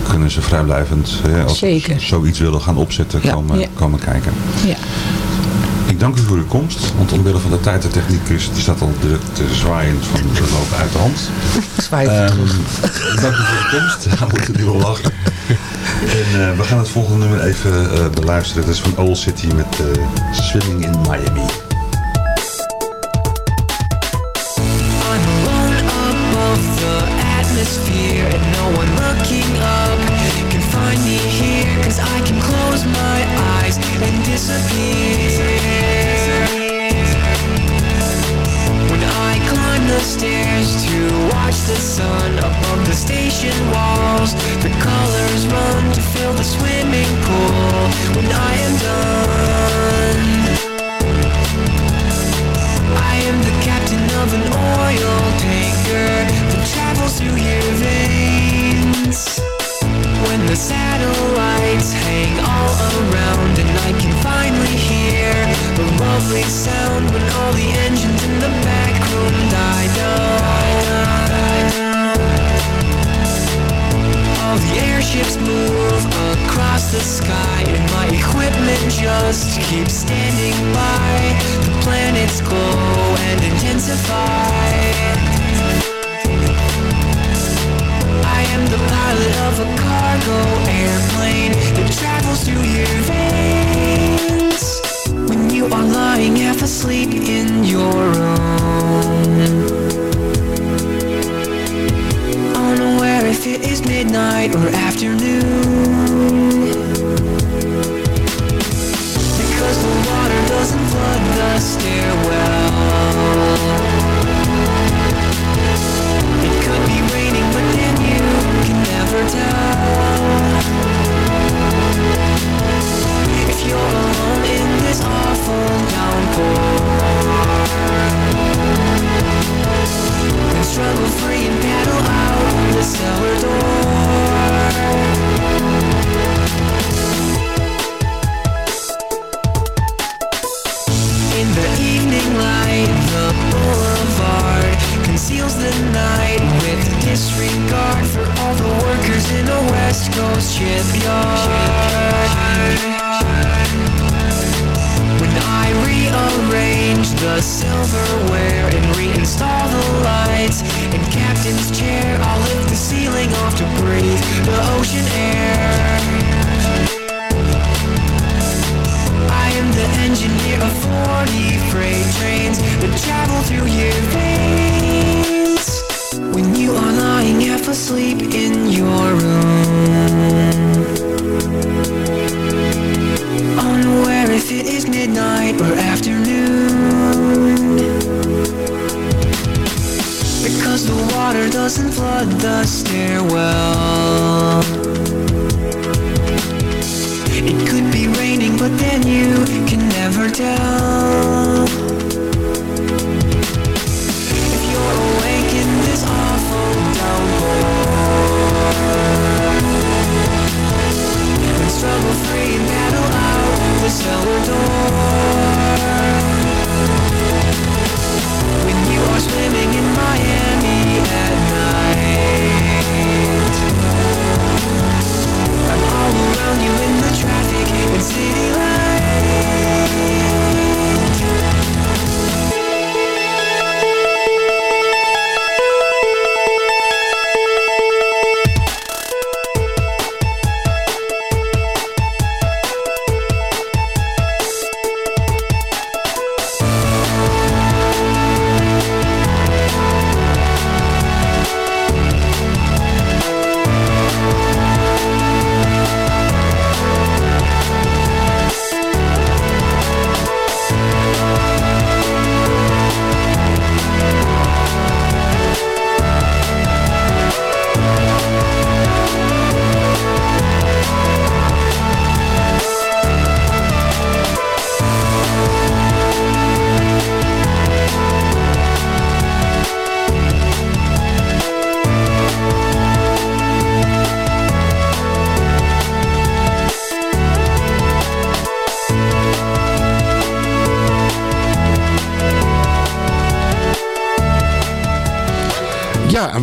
kunnen ze vrijblijvend, eh, als ze zoiets willen gaan opzetten, Ja. Komen, komen kijken. Ja. Ik dank u voor uw komst, want omwille van de tijd en techniek is, die staat al druk te zwaaiend van de loop uit de hand. Zwaai terug. Dank u voor de komst. We moeten nu wel lachen. En eh, we gaan het volgende nummer even beluisteren. Dat is van Old City met eh, Swimming in Miami. The stairs to watch the sun upon the station walls the colors run to fill the swimming pool. When I am done chair, I'll lift the ceiling off to breathe the ocean air. I am the engineer of 40 freight trains that travel through your veins. When you are lying half asleep in your room unaware if it is midnight or afternoon. Water doesn't flood the stairwell. It could be raining, but then you can never tell. If you're awake in this awful downpour, free and out the cellar door. When you are swimming in Miami around you in the traffic and city lights.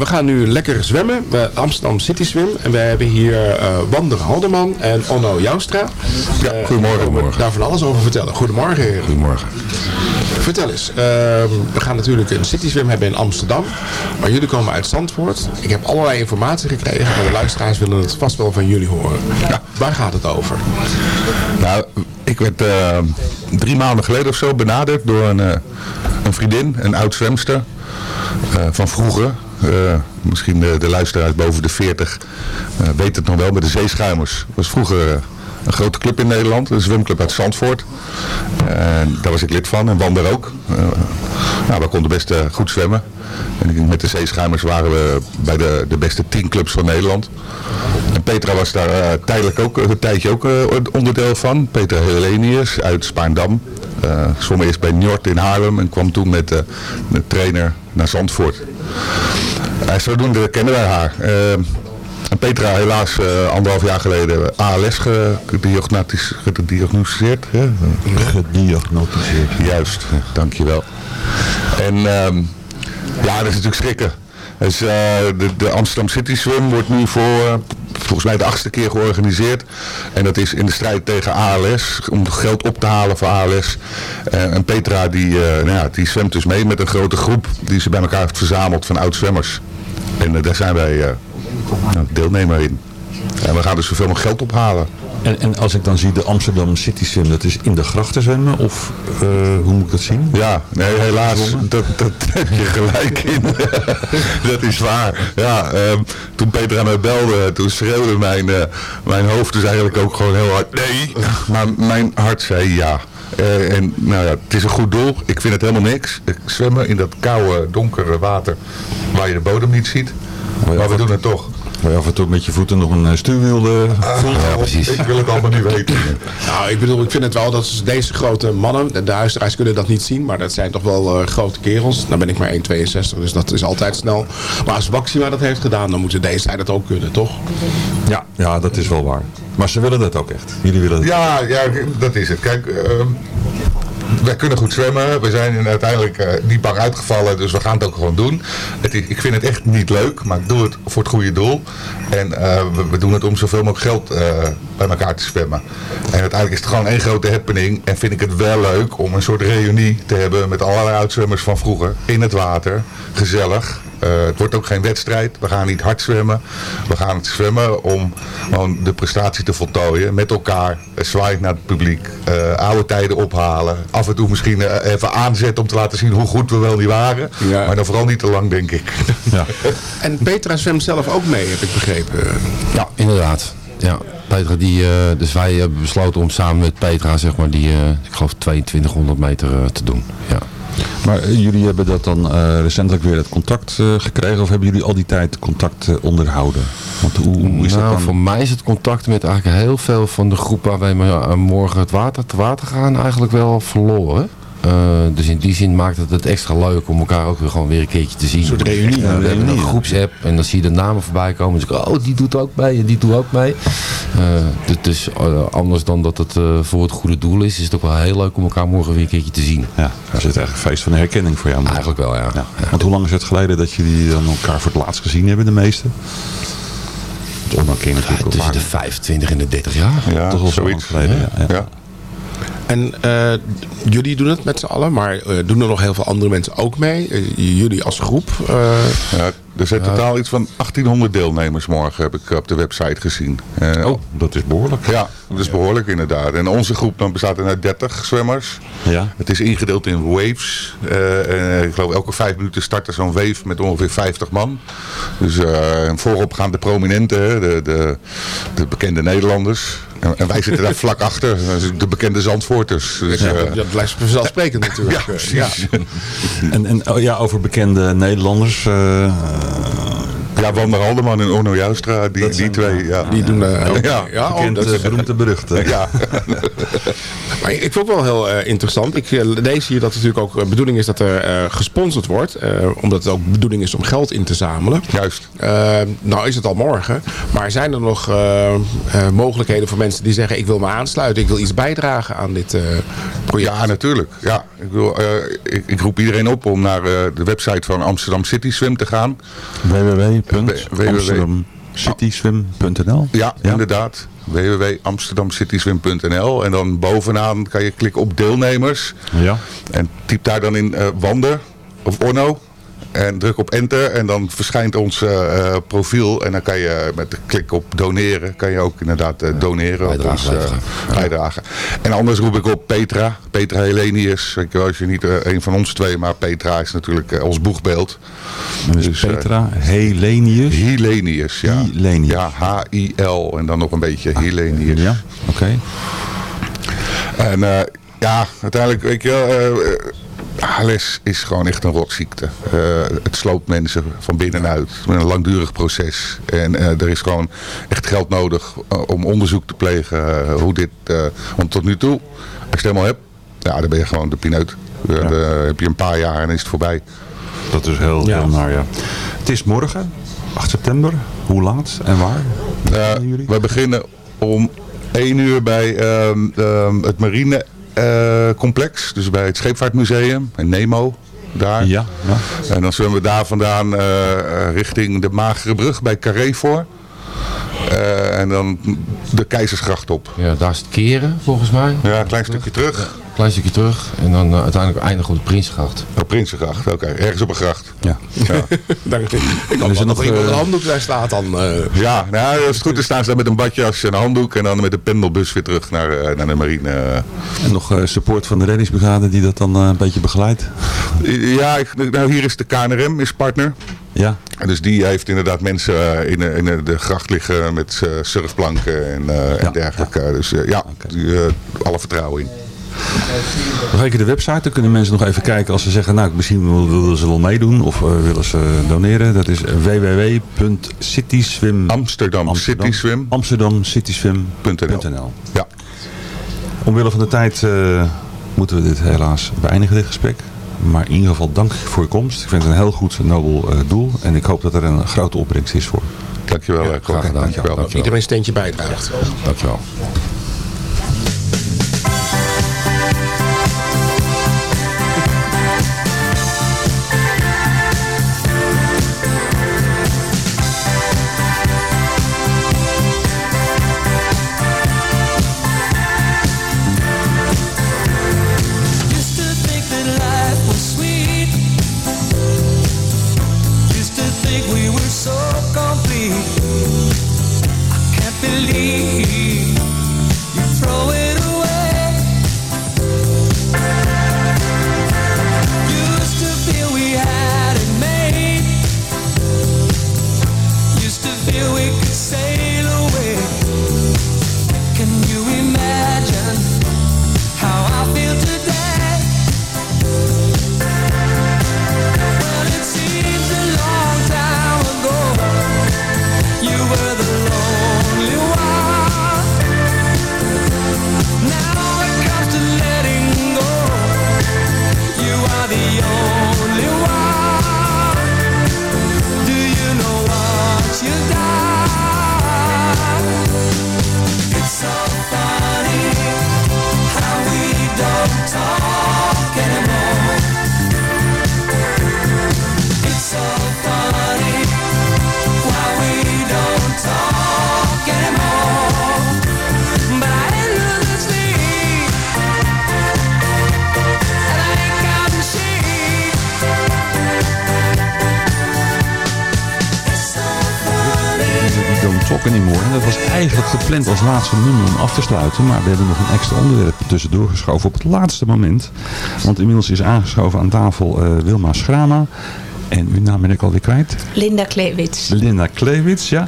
We gaan nu lekker zwemmen. Amsterdam City Swim. En we hebben hier eh Wander Haldeman en Onno Joustra. Ja, goedemorgen. Daar van alles over vertellen. Goedemorgen. Goedemorgen. Vertel eens. ehm, we gaan natuurlijk een City Swim hebben in Amsterdam. Maar jullie komen uit Zandvoort. Ik heb allerlei informatie gekregen. Maar de luisteraars willen het vast wel van jullie horen. Ja. Waar gaat het over? Nou, ik werd eh, drie maanden geleden of zo benaderd door een, eh, een vriendin, een oud zwemster eh, van vroeger. Eh, misschien de, de luisteraars boven de 40 eh weten het nog wel, met de Zeeschuimers. Was vroeger eh, een grote club in Nederland, een zwemclub uit Zandvoort. En daar was ik lid van en Wander ook. Eh, nou, we konden best eh, goed zwemmen. En met de Zeeschuimers waren we bij de, de beste tien clubs van Nederland. Petra was daar eh, tijdelijk ook, een tijdje ook eh, onderdeel van. Petra Helenius uit Spaarndam. Eh zwom eerst bij Njord in Haarlem en kwam toen met eh, de trainer naar Zandvoort. Uh, zodoende kennen wij haar. Eh, en Petra helaas eh, anderhalf jaar geleden ALS ge- gediagnosticeerd. Gediagnosticeerd. hè? Gediagnosticeerd. Juist, dankjewel. En ehm, ja, dat is natuurlijk schrikken. Dus, eh, de, de Amsterdam City Swim wordt nu voor eh, volgens mij de achtste keer georganiseerd. En dat is in de strijd tegen ALS, om geld op te halen voor ALS. Eh, en Petra die, eh, nou ja, die zwemt dus mee met een grote groep die ze bij elkaar heeft verzameld van oud-zwemmers. En eh, daar zijn wij nou, deelnemer in. En we gaan dus zoveel mogelijk geld ophalen. En, en als ik dan zie de Amsterdam City Swim, dat is in de grachten zwemmen? Of eh, hoe moet ik dat zien? Ja, nee, helaas. *laughs* Dat, dat heb je gelijk in. *laughs* dat is waar. Ja, ehm, toen Petra mij belde, toen schreeuwde mijn, eh, mijn hoofd dus eigenlijk ook gewoon heel hard nee. Maar mijn hart zei ja. Eh, en nou ja, het is een goed doel. Ik vind het helemaal niks. Ik zwemmen in dat koude, donkere water waar je de bodem niet ziet. Maar we doen het toch. Waar je af en toe met je voeten nog een eh, stuurwiel eh, voelt. ja, precies. Ik wil het allemaal niet weten. *laughs* Nou, ik bedoel, ik vind het wel dat ze deze grote mannen, de, luisteraars kunnen dat niet zien, maar dat zijn toch wel eh, grote kerels. Nou ben ik maar 1,62, dus dat is altijd snel. Maar als Maxima dat heeft gedaan, dan moeten deze zij dat ook kunnen, toch? Ja, ja, dat is wel waar. Maar ze willen dat ook echt. Jullie willen dat. Ja, ja, dat is het. Kijk, ehm, wij kunnen goed zwemmen. We zijn uiteindelijk eh, niet bang uitgevallen, dus we gaan het ook gewoon doen. Het ik vind het echt niet leuk, maar ik doe het voor het goede doel. En eh, we, we doen het om zoveel mogelijk geld eh, bij elkaar te zwemmen. En uiteindelijk is het gewoon één grote happening. En vind ik het wel leuk om een soort reunie te hebben met allerlei oud-zwemmers van vroeger. In het water, gezellig. Eh, het wordt ook geen wedstrijd. We gaan niet hard zwemmen. We gaan het zwemmen om gewoon de prestatie te voltooien. Met elkaar. Uh, naar het publiek. eh, oude tijden ophalen. Af en toe misschien even aanzetten om te laten zien hoe goed we wel niet waren. Maar dan vooral niet te lang, denk ik. *laughs* Ja. En Petra zwemt zelf ook mee, heb ik begrepen. Ja, inderdaad. Ja, Petra, die, eh, dus wij hebben besloten om samen met Petra, zeg maar, die, eh, ik geloof 2200 meter te doen. Ja. Maar eh, jullie hebben dat dan eh, recentelijk weer het contact eh, gekregen of hebben jullie al die tijd contact onderhouden? Want hoe, hoe is nou, dat dan? voor mij is het contact met eigenlijk heel veel van de groep waar wij morgen het water, te water gaan eigenlijk wel verloren. Eh, dus in die zin maakt het het extra leuk om elkaar ook weer gewoon weer een keertje te zien. Een soort reunie. We hebben een groepsapp en dan zie je de namen voorbij komen. Dus ik, oh die doet ook mee en die doet ook mee. Eh, dus anders dan dat het eh, voor het goede doel is, is het ook wel heel leuk om elkaar morgen weer een keertje te zien. Ja, is het eigenlijk een feest van herkenning voor jou? Eigenlijk wel, ja. Want hoe lang is het geleden dat jullie dan elkaar voor het laatst gezien hebben, de meeste? Het ondanks natuurlijk ook Tussen de vaak. 25 en de 30 jaar. Ja, toch wel zo lang geleden. Ja. En eh, jullie doen het met z'n allen, maar eh, doen er nog heel veel andere mensen ook mee? Eh, jullie als groep? Er zijn totaal iets van 1800 deelnemers morgen, heb ik op de website gezien. Eh, Oh, dat is behoorlijk. Ja, dat is behoorlijk inderdaad. En onze groep dan bestaat er uit 30 zwemmers. Ja. Het is ingedeeld in waves. Eh, en ik geloof elke vijf minuten start er zo'n wave met ongeveer 50 man. Dus eh, en voorop gaan de prominenten, de, de, de bekende Nederlanders. En, wij zitten daar *laughs* vlak achter, is de bekende Zandvoorters. Dus, ja, eh, dat lijkt vanzelfsprekend *laughs* natuurlijk. Ja, Eh, precies. En, en oh, ja, over bekende Nederlanders. Eh, Ja, Wander Haldeman en Orno Joustra, die, die twee. Ja. Die doen ook- Ja, ja, oh, bekend, dat eh, is, beroemd en berucht. hè? Ja. Maar ik vond het wel heel eh, interessant. Ik eh, lees hier dat het natuurlijk ook de bedoeling is dat er eh, gesponsord wordt. eh, omdat het ook de bedoeling is om geld in te zamelen. Juist. Nou is het al morgen. Maar zijn er nog eh, eh, mogelijkheden voor mensen die zeggen... ik wil me aansluiten, ik wil iets bijdragen aan dit eh, project? Ja, natuurlijk. Ja, ik, wil, eh, ik, ik roep iedereen op om naar eh, de website van Amsterdam City Swim te gaan. www.amsterdamcityswim.nl Ja, inderdaad. www.amsterdamcityswim.nl En dan bovenaan kan je klikken op deelnemers. Ja. En typ daar dan in eh, Wander of Orno. En druk op enter en dan verschijnt ons eh, eh, profiel. En dan kan je met de klik op doneren, kan je ook inderdaad eh, doneren. op Bijdrage ons, leveren. bijdragen. En anders roep ik op Petra. Petra Helenius. Ik weet je niet eh, een van ons twee, maar Petra is natuurlijk ons boegbeeld. Dus, eh, Petra Helenius. Hilenius, ja. Hilenius. Ja, H-I-L en dan nog een beetje Hilenius. Ja, oké. En ja, uiteindelijk, weet je wel, ALS is gewoon echt een rotziekte. Eh, het sloopt mensen van binnenuit. Met een langdurig proces. En eh, er is gewoon echt geld nodig eh, om onderzoek te plegen. hoe dit, eh, want tot nu toe, als je het helemaal hebt, ja, dan ben je gewoon de pineut. Eh, Dan heb je een paar jaar en dan is het voorbij. Dat is heel, heel naar, ja. Het is morgen, 8 september. Hoe laat en waar? Eh, we beginnen om 1 uur bij ehm, ehm, het marine complex. Dus bij het Scheepvaartmuseum en Nemo. Daar. Ja, ja. En dan zwemmen we daar vandaan eh, eh, richting de Magere Brug bij Carré voor. Eh, en dan de Keizersgracht op. Ja, daar is het keren volgens mij. Ja, een klein stukje terug. Een klein stukje terug. En dan eh, uiteindelijk eindigen we op de Prinsgracht. Oh, Prinsengracht, oké. Ergens op een gracht. Ja. Ja, *laughs* Daar, ik is hoop er dat nog, iemand eh, een handdoek daar staat dan. eh. ja nou, als het goed is staan ze daar met een badjas en een handdoek. En dan met de pendelbus weer terug naar, eh, naar de marine. En nog eh, support van de reddingsbrigade die dat dan een beetje begeleidt. Ja, ik, nou hier is de KNRM, is partner. Ja. Dus die heeft inderdaad mensen eh, in, de- in de- gracht liggen met eh, surfplanken en, eh, en dergelijke. Dus ja, die, alle vertrouwen in. Nog even de website, dan kunnen mensen nog even kijken als ze zeggen, nou misschien wil- willen ze wel meedoen of willen ze doneren. Dat is www.cityswim. Amsterdam, Cityswim. Amsterdamcityswim.nl Ja. Omwille van de tijd moeten we dit helaas beëindigen, dit gesprek. Maar in ieder geval dank voor je komst. Ik vind het een heel goed, nobel eh, doel. En ik hoop dat er een grote opbrengst is voor. Dankjewel, ja, graag gedaan. Dankjewel. Dankjewel. Iedereen een steentje bijdraagt. Dankjewel. Fokken in Moor. En dat was eigenlijk gepland als laatste nummer om af te sluiten. Maar we hebben nog een extra onderwerp tussendoor geschoven op het laatste moment. Want inmiddels is aangeschoven aan tafel eh, Wilma Schrama. En uw naam ben ik alweer kwijt. Linda Klewits. Linda Klewits, ja.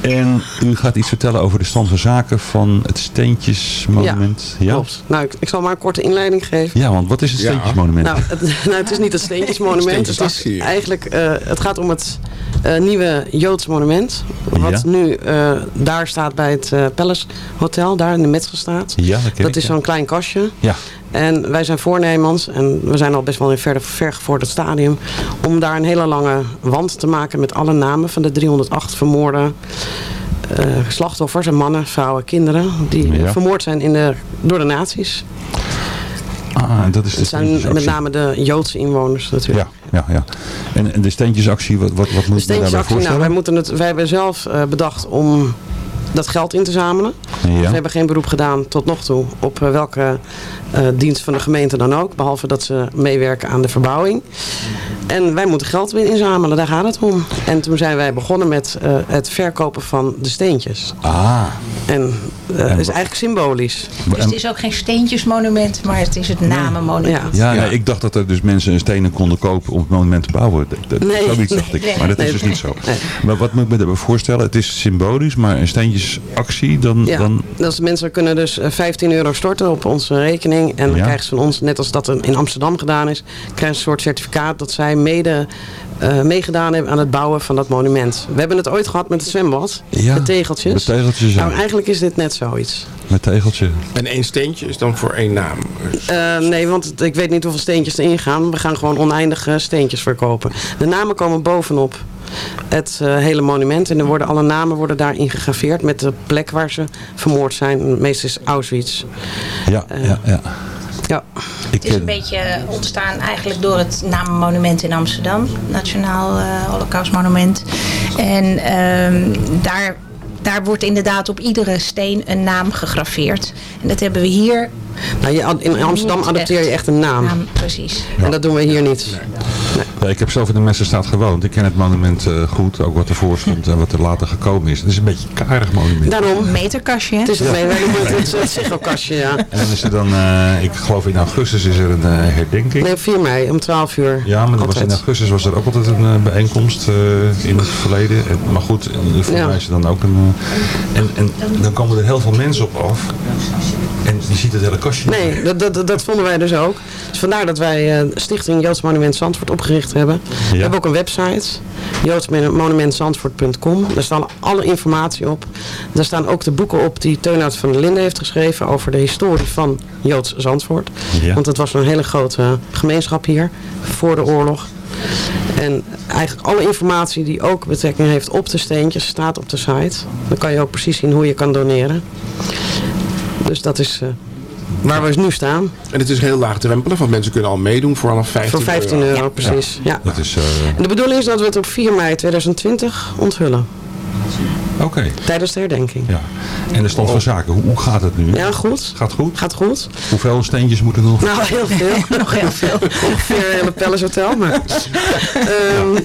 En u gaat iets vertellen over de stand van zaken van het Steentjesmonument. Ja, Klopt. Nou, ik, ik zal maar een korte inleiding geven. Ja, want wat is het Ja. Steentjesmonument? Nou, het, *laughs* nou, het is niet het Steentjesmonument. *laughs* Het is eigenlijk, eh, het gaat om het eh, nieuwe Joods monument. Wat Ja. nu eh, daar staat bij het eh, Palace Hotel, daar in de Metzgerstraat. Ja, dat ken Dat ik, is ja. zo'n klein kastje. Ja. En wij zijn voornemens, en we zijn al best wel in verder vergevorderd stadium, om daar een hele lange wand te maken met alle namen van de 308 vermoorde eh, slachtoffers en mannen, vrouwen, kinderen die Ja. vermoord zijn in de, door de nazi's. Ah, dat is de Het zijn met name de Joodse inwoners natuurlijk. Ja, ja, ja. En, en de steentjesactie, wat, wat, wat moet je daarbij steentjesactie, nou, voorstellen? wij, moeten het, wij hebben zelf eh, bedacht om dat geld in te zamelen. Ja. Dus we hebben geen beroep gedaan tot nog toe op eh, welke eh, dienst van de gemeente dan ook. Behalve dat ze meewerken aan de verbouwing. En wij moeten geld weer inzamelen, daar gaat het om. En toen zijn wij begonnen met eh, het verkopen van de steentjes. Ah. En dat is eigenlijk symbolisch. Dus het is ook geen steentjesmonument, maar het is het namenmonument. Ja, nee, ik dacht dat er dus mensen stenen konden kopen om het monument te bouwen. Dat, dat, Nee. zoiets dacht Nee. ik. Maar dat Nee. is dus niet zo. Nee. Maar wat moet ik me daarbij voorstellen? Het is symbolisch, maar een steentjesactie, dan... Ja, dan dat is, mensen kunnen dus eh, 15 euro storten op onze rekening. En dan Ja. krijgen ze van ons, net als dat in Amsterdam gedaan is, krijgen ze een soort certificaat dat zij mede eh, meegedaan hebben aan het bouwen van dat monument. We hebben het ooit gehad met het zwembad, Ja, de tegeltjes. de tegeltjes, ja. Nou, eigenlijk is dit net zoiets. met tegeltje. En één steentje is dan voor één naam. Eh, nee, want ik weet niet hoeveel steentjes erin gaan. We gaan gewoon oneindige steentjes verkopen. De namen komen bovenop het eh, hele monument. En er worden, alle namen worden daar ingegraveerd met de plek waar ze vermoord zijn. Meestal is Auschwitz. Ja, ja, ja. Ja. Het is een beetje ontstaan eigenlijk door het namenmonument in Amsterdam. Nationaal eh Holocaustmonument. En ehm, daar, daar wordt inderdaad op iedere steen een naam gegraveerd. En dat hebben we hier. Nou, je, in Amsterdam Niet adopteer je echt een naam. naam, precies. En dat doen we hier niet. Ja, ik heb zelf in de Messenstraat gewoond. Ik ken het monument eh, goed, ook wat ervoor stond en wat er later gekomen is. Het is een beetje een karig monument. Daarom. Een meterkastje. hè? Het is *laughs* het het Ziggo-kastje, ja. En dan is er dan, eh, ik geloof in augustus is er een eh, herdenking. Nee, op 4 mei om 12 uur. Ja, maar was in augustus was er ook altijd een bijeenkomst eh, in het verleden. En, maar goed, voor Ja. mij is er dan ook een... en, en dan komen er heel veel mensen op af. En je ziet het hele kastje. Nee, dat, dat, dat vonden wij dus ook. Dus vandaar dat wij eh, Stichting Joods Monument Zandvoort opgericht hebben. We hebben ook een website, joodsmonumentzandvoort.com. Daar staan alle informatie op. Daar staan ook de boeken op die Teunhout van der Linden heeft geschreven over de historie van Joods Zandvoort. Ja. Want het was een hele grote gemeenschap hier voor de oorlog. En eigenlijk alle informatie die ook betrekking heeft op de steentjes staat op de site. Dan kan je ook precies zien hoe je kan doneren. Dus dat is eh, waar we nu staan. En het is heel laagdrempelig, want mensen kunnen al meedoen voor vanaf 15 Voor 15 euro, precies. Ja. Dat is... eh, En de bedoeling is dat we het op 4 mei 2020 onthullen. Oké. Tijdens de herdenking. Ja. En de stand van zaken, hoe, hoe gaat het nu? Ja, goed. Gaat goed? Gaat goed. Hoeveel steentjes moeten er nog? Nou, heel veel. *laughs* Nog heel veel. Ongeveer een hele Palace Hotel. Maar, Ehm,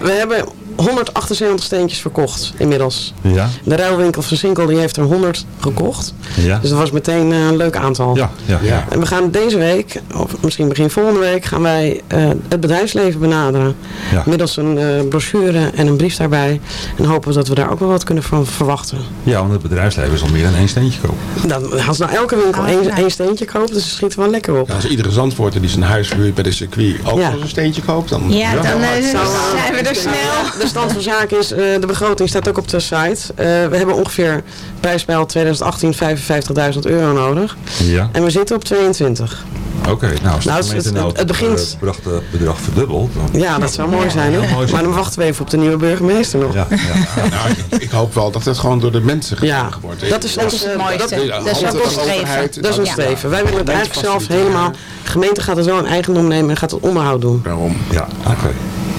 we hebben 178 steentjes verkocht inmiddels. Ja. De ruilwinkel van Sinkel die heeft er 100 gekocht. Ja. Dus dat was meteen eh, een leuk aantal. Ja, ja, ja. En we gaan deze week, of misschien begin volgende week, gaan wij eh, het bedrijfsleven benaderen. Ja. Middels een eh, brochure en een brief daarbij. En hopen we dat we daar ook wel wat kunnen van verwachten. Ja, want het bedrijfsleven is al meer dan één steentje kopen. Dan, als nou elke winkel één, één steentje koopt, dus ze schieten wel lekker op. Ja, als iedere zandvoorter die zijn huis verhuurt bij de circuit ook een steentje koopt, dan... Ja, dan Zou, eh, zijn we er snel. De stand van zaken is, eh, de begroting staat ook op de site. Eh, we hebben ongeveer prijspeil 2018 55.000 euro nodig. Ja. En we zitten op 22. Oké, nou als de Nou, het- gemeente het- nou het begint- eh, bedrag, verdubbelt. Dan... Ja, dat zou mooi zijn. Hè? zijn. Maar dan wachten we even op de nieuwe burgemeester nog. Ja, *laughs* ja. Nou, ik, ik hoop wel dat het gewoon door de mensen gedaan wordt. Dat is, dat is, het mooiste. Dat, Dat is ook ons de streven. dat is een ja. streven. Wij willen het eigenlijk zelf helemaal... De gemeente gaat het wel in eigendom nemen en gaat het onderhoud doen. Daarom. Ja, oké.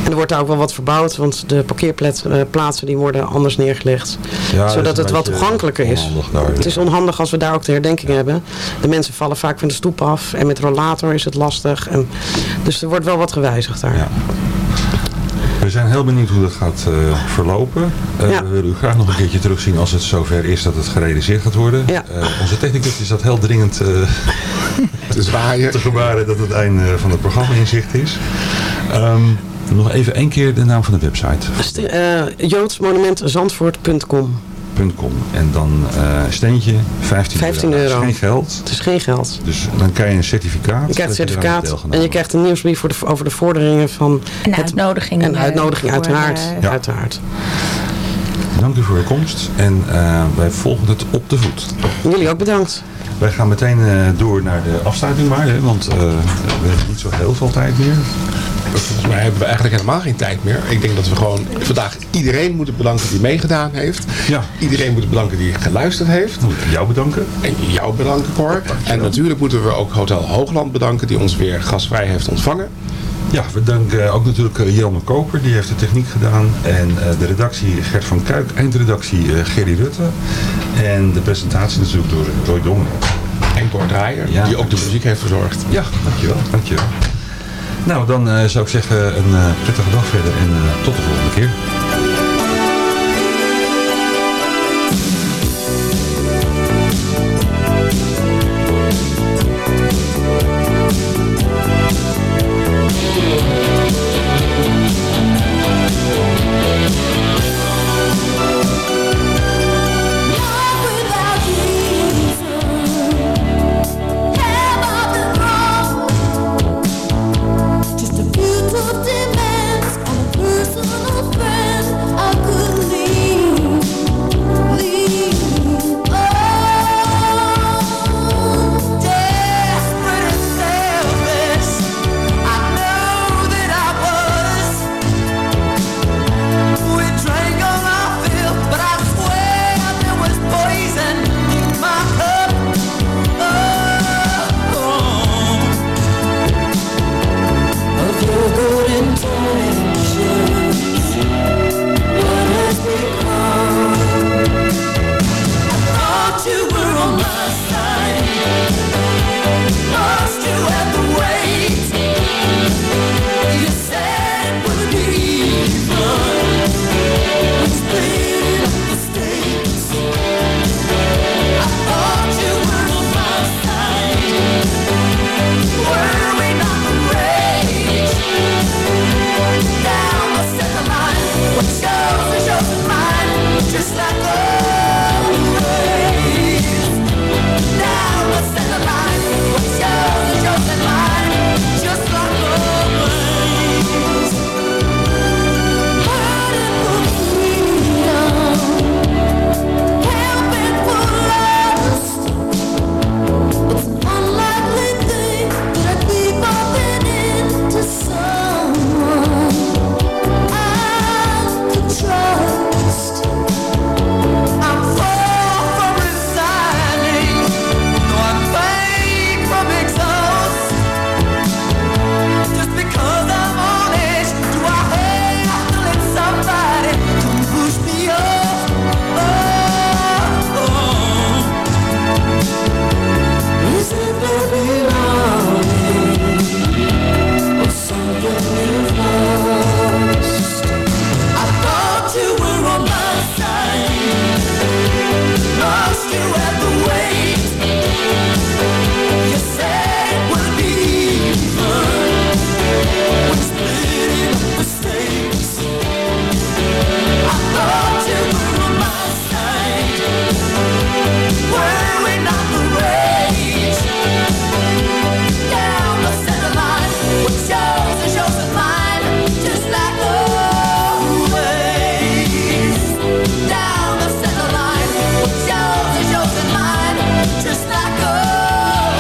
Er wordt daar ook wel wat verbouwd, want de parkeerplaatsen die worden anders neergelegd. Ja, zodat het wat toegankelijker is. Het is onhandig als we daar ook de herdenking hebben. De mensen vallen vaak van de stoep af en met rollator is het lastig. En, dus er wordt wel wat gewijzigd daar. Ja. We zijn heel benieuwd hoe dat gaat eh, verlopen. Eh, We willen u graag nog een keertje terugzien als het zover is dat het gerealiseerd gaat worden. Eh, onze technicus is dat heel dringend eh, te zwaaien. Te gebaren dat het einde van het programma in zicht is. Ehm, nog even één keer de naam van de website. St- eh, joodsmonumentzandvoort.com .com. En dan eh steentje 15, 15 Dat is euro. geen geld. Het is geen geld. Dus dan krijg je een certificaat. Je krijgt een certificaat en je krijgt een nieuwsbrief voor de, over de vorderingen van... Een het- uitnodiging. Een eh, uitnodiging, uiteraard. eh, Ja. uiteraard. Dank u voor uw komst. En eh, wij volgen het op de voet. Jullie ook bedankt. Wij gaan meteen eh, door naar de afsluiting maar. Hè, want eh, we hebben niet zo heel veel tijd meer. Volgens mij hebben we eigenlijk helemaal geen tijd meer. Ik denk dat we gewoon vandaag iedereen moeten bedanken die meegedaan heeft. Ja. Iedereen moeten bedanken die geluisterd heeft. Moet ik jou bedanken. En jou bedanken, Cor. En natuurlijk moeten we ook Hotel Hoogland bedanken die ons weer gastvrij heeft ontvangen. Ja, we danken ook natuurlijk uh, Jelme Koper, die heeft de techniek gedaan. En eh, de redactie Gert van Kuik, eindredactie eh, Gerry Rutte. En de presentatie natuurlijk door Roy Dong. En Cor Draaier, Ja. die ook de muziek heeft verzorgd. Ja, dankjewel. dankjewel. Nou, dan eh, zou ik zeggen een eh, prettige dag verder en eh, tot de volgende keer.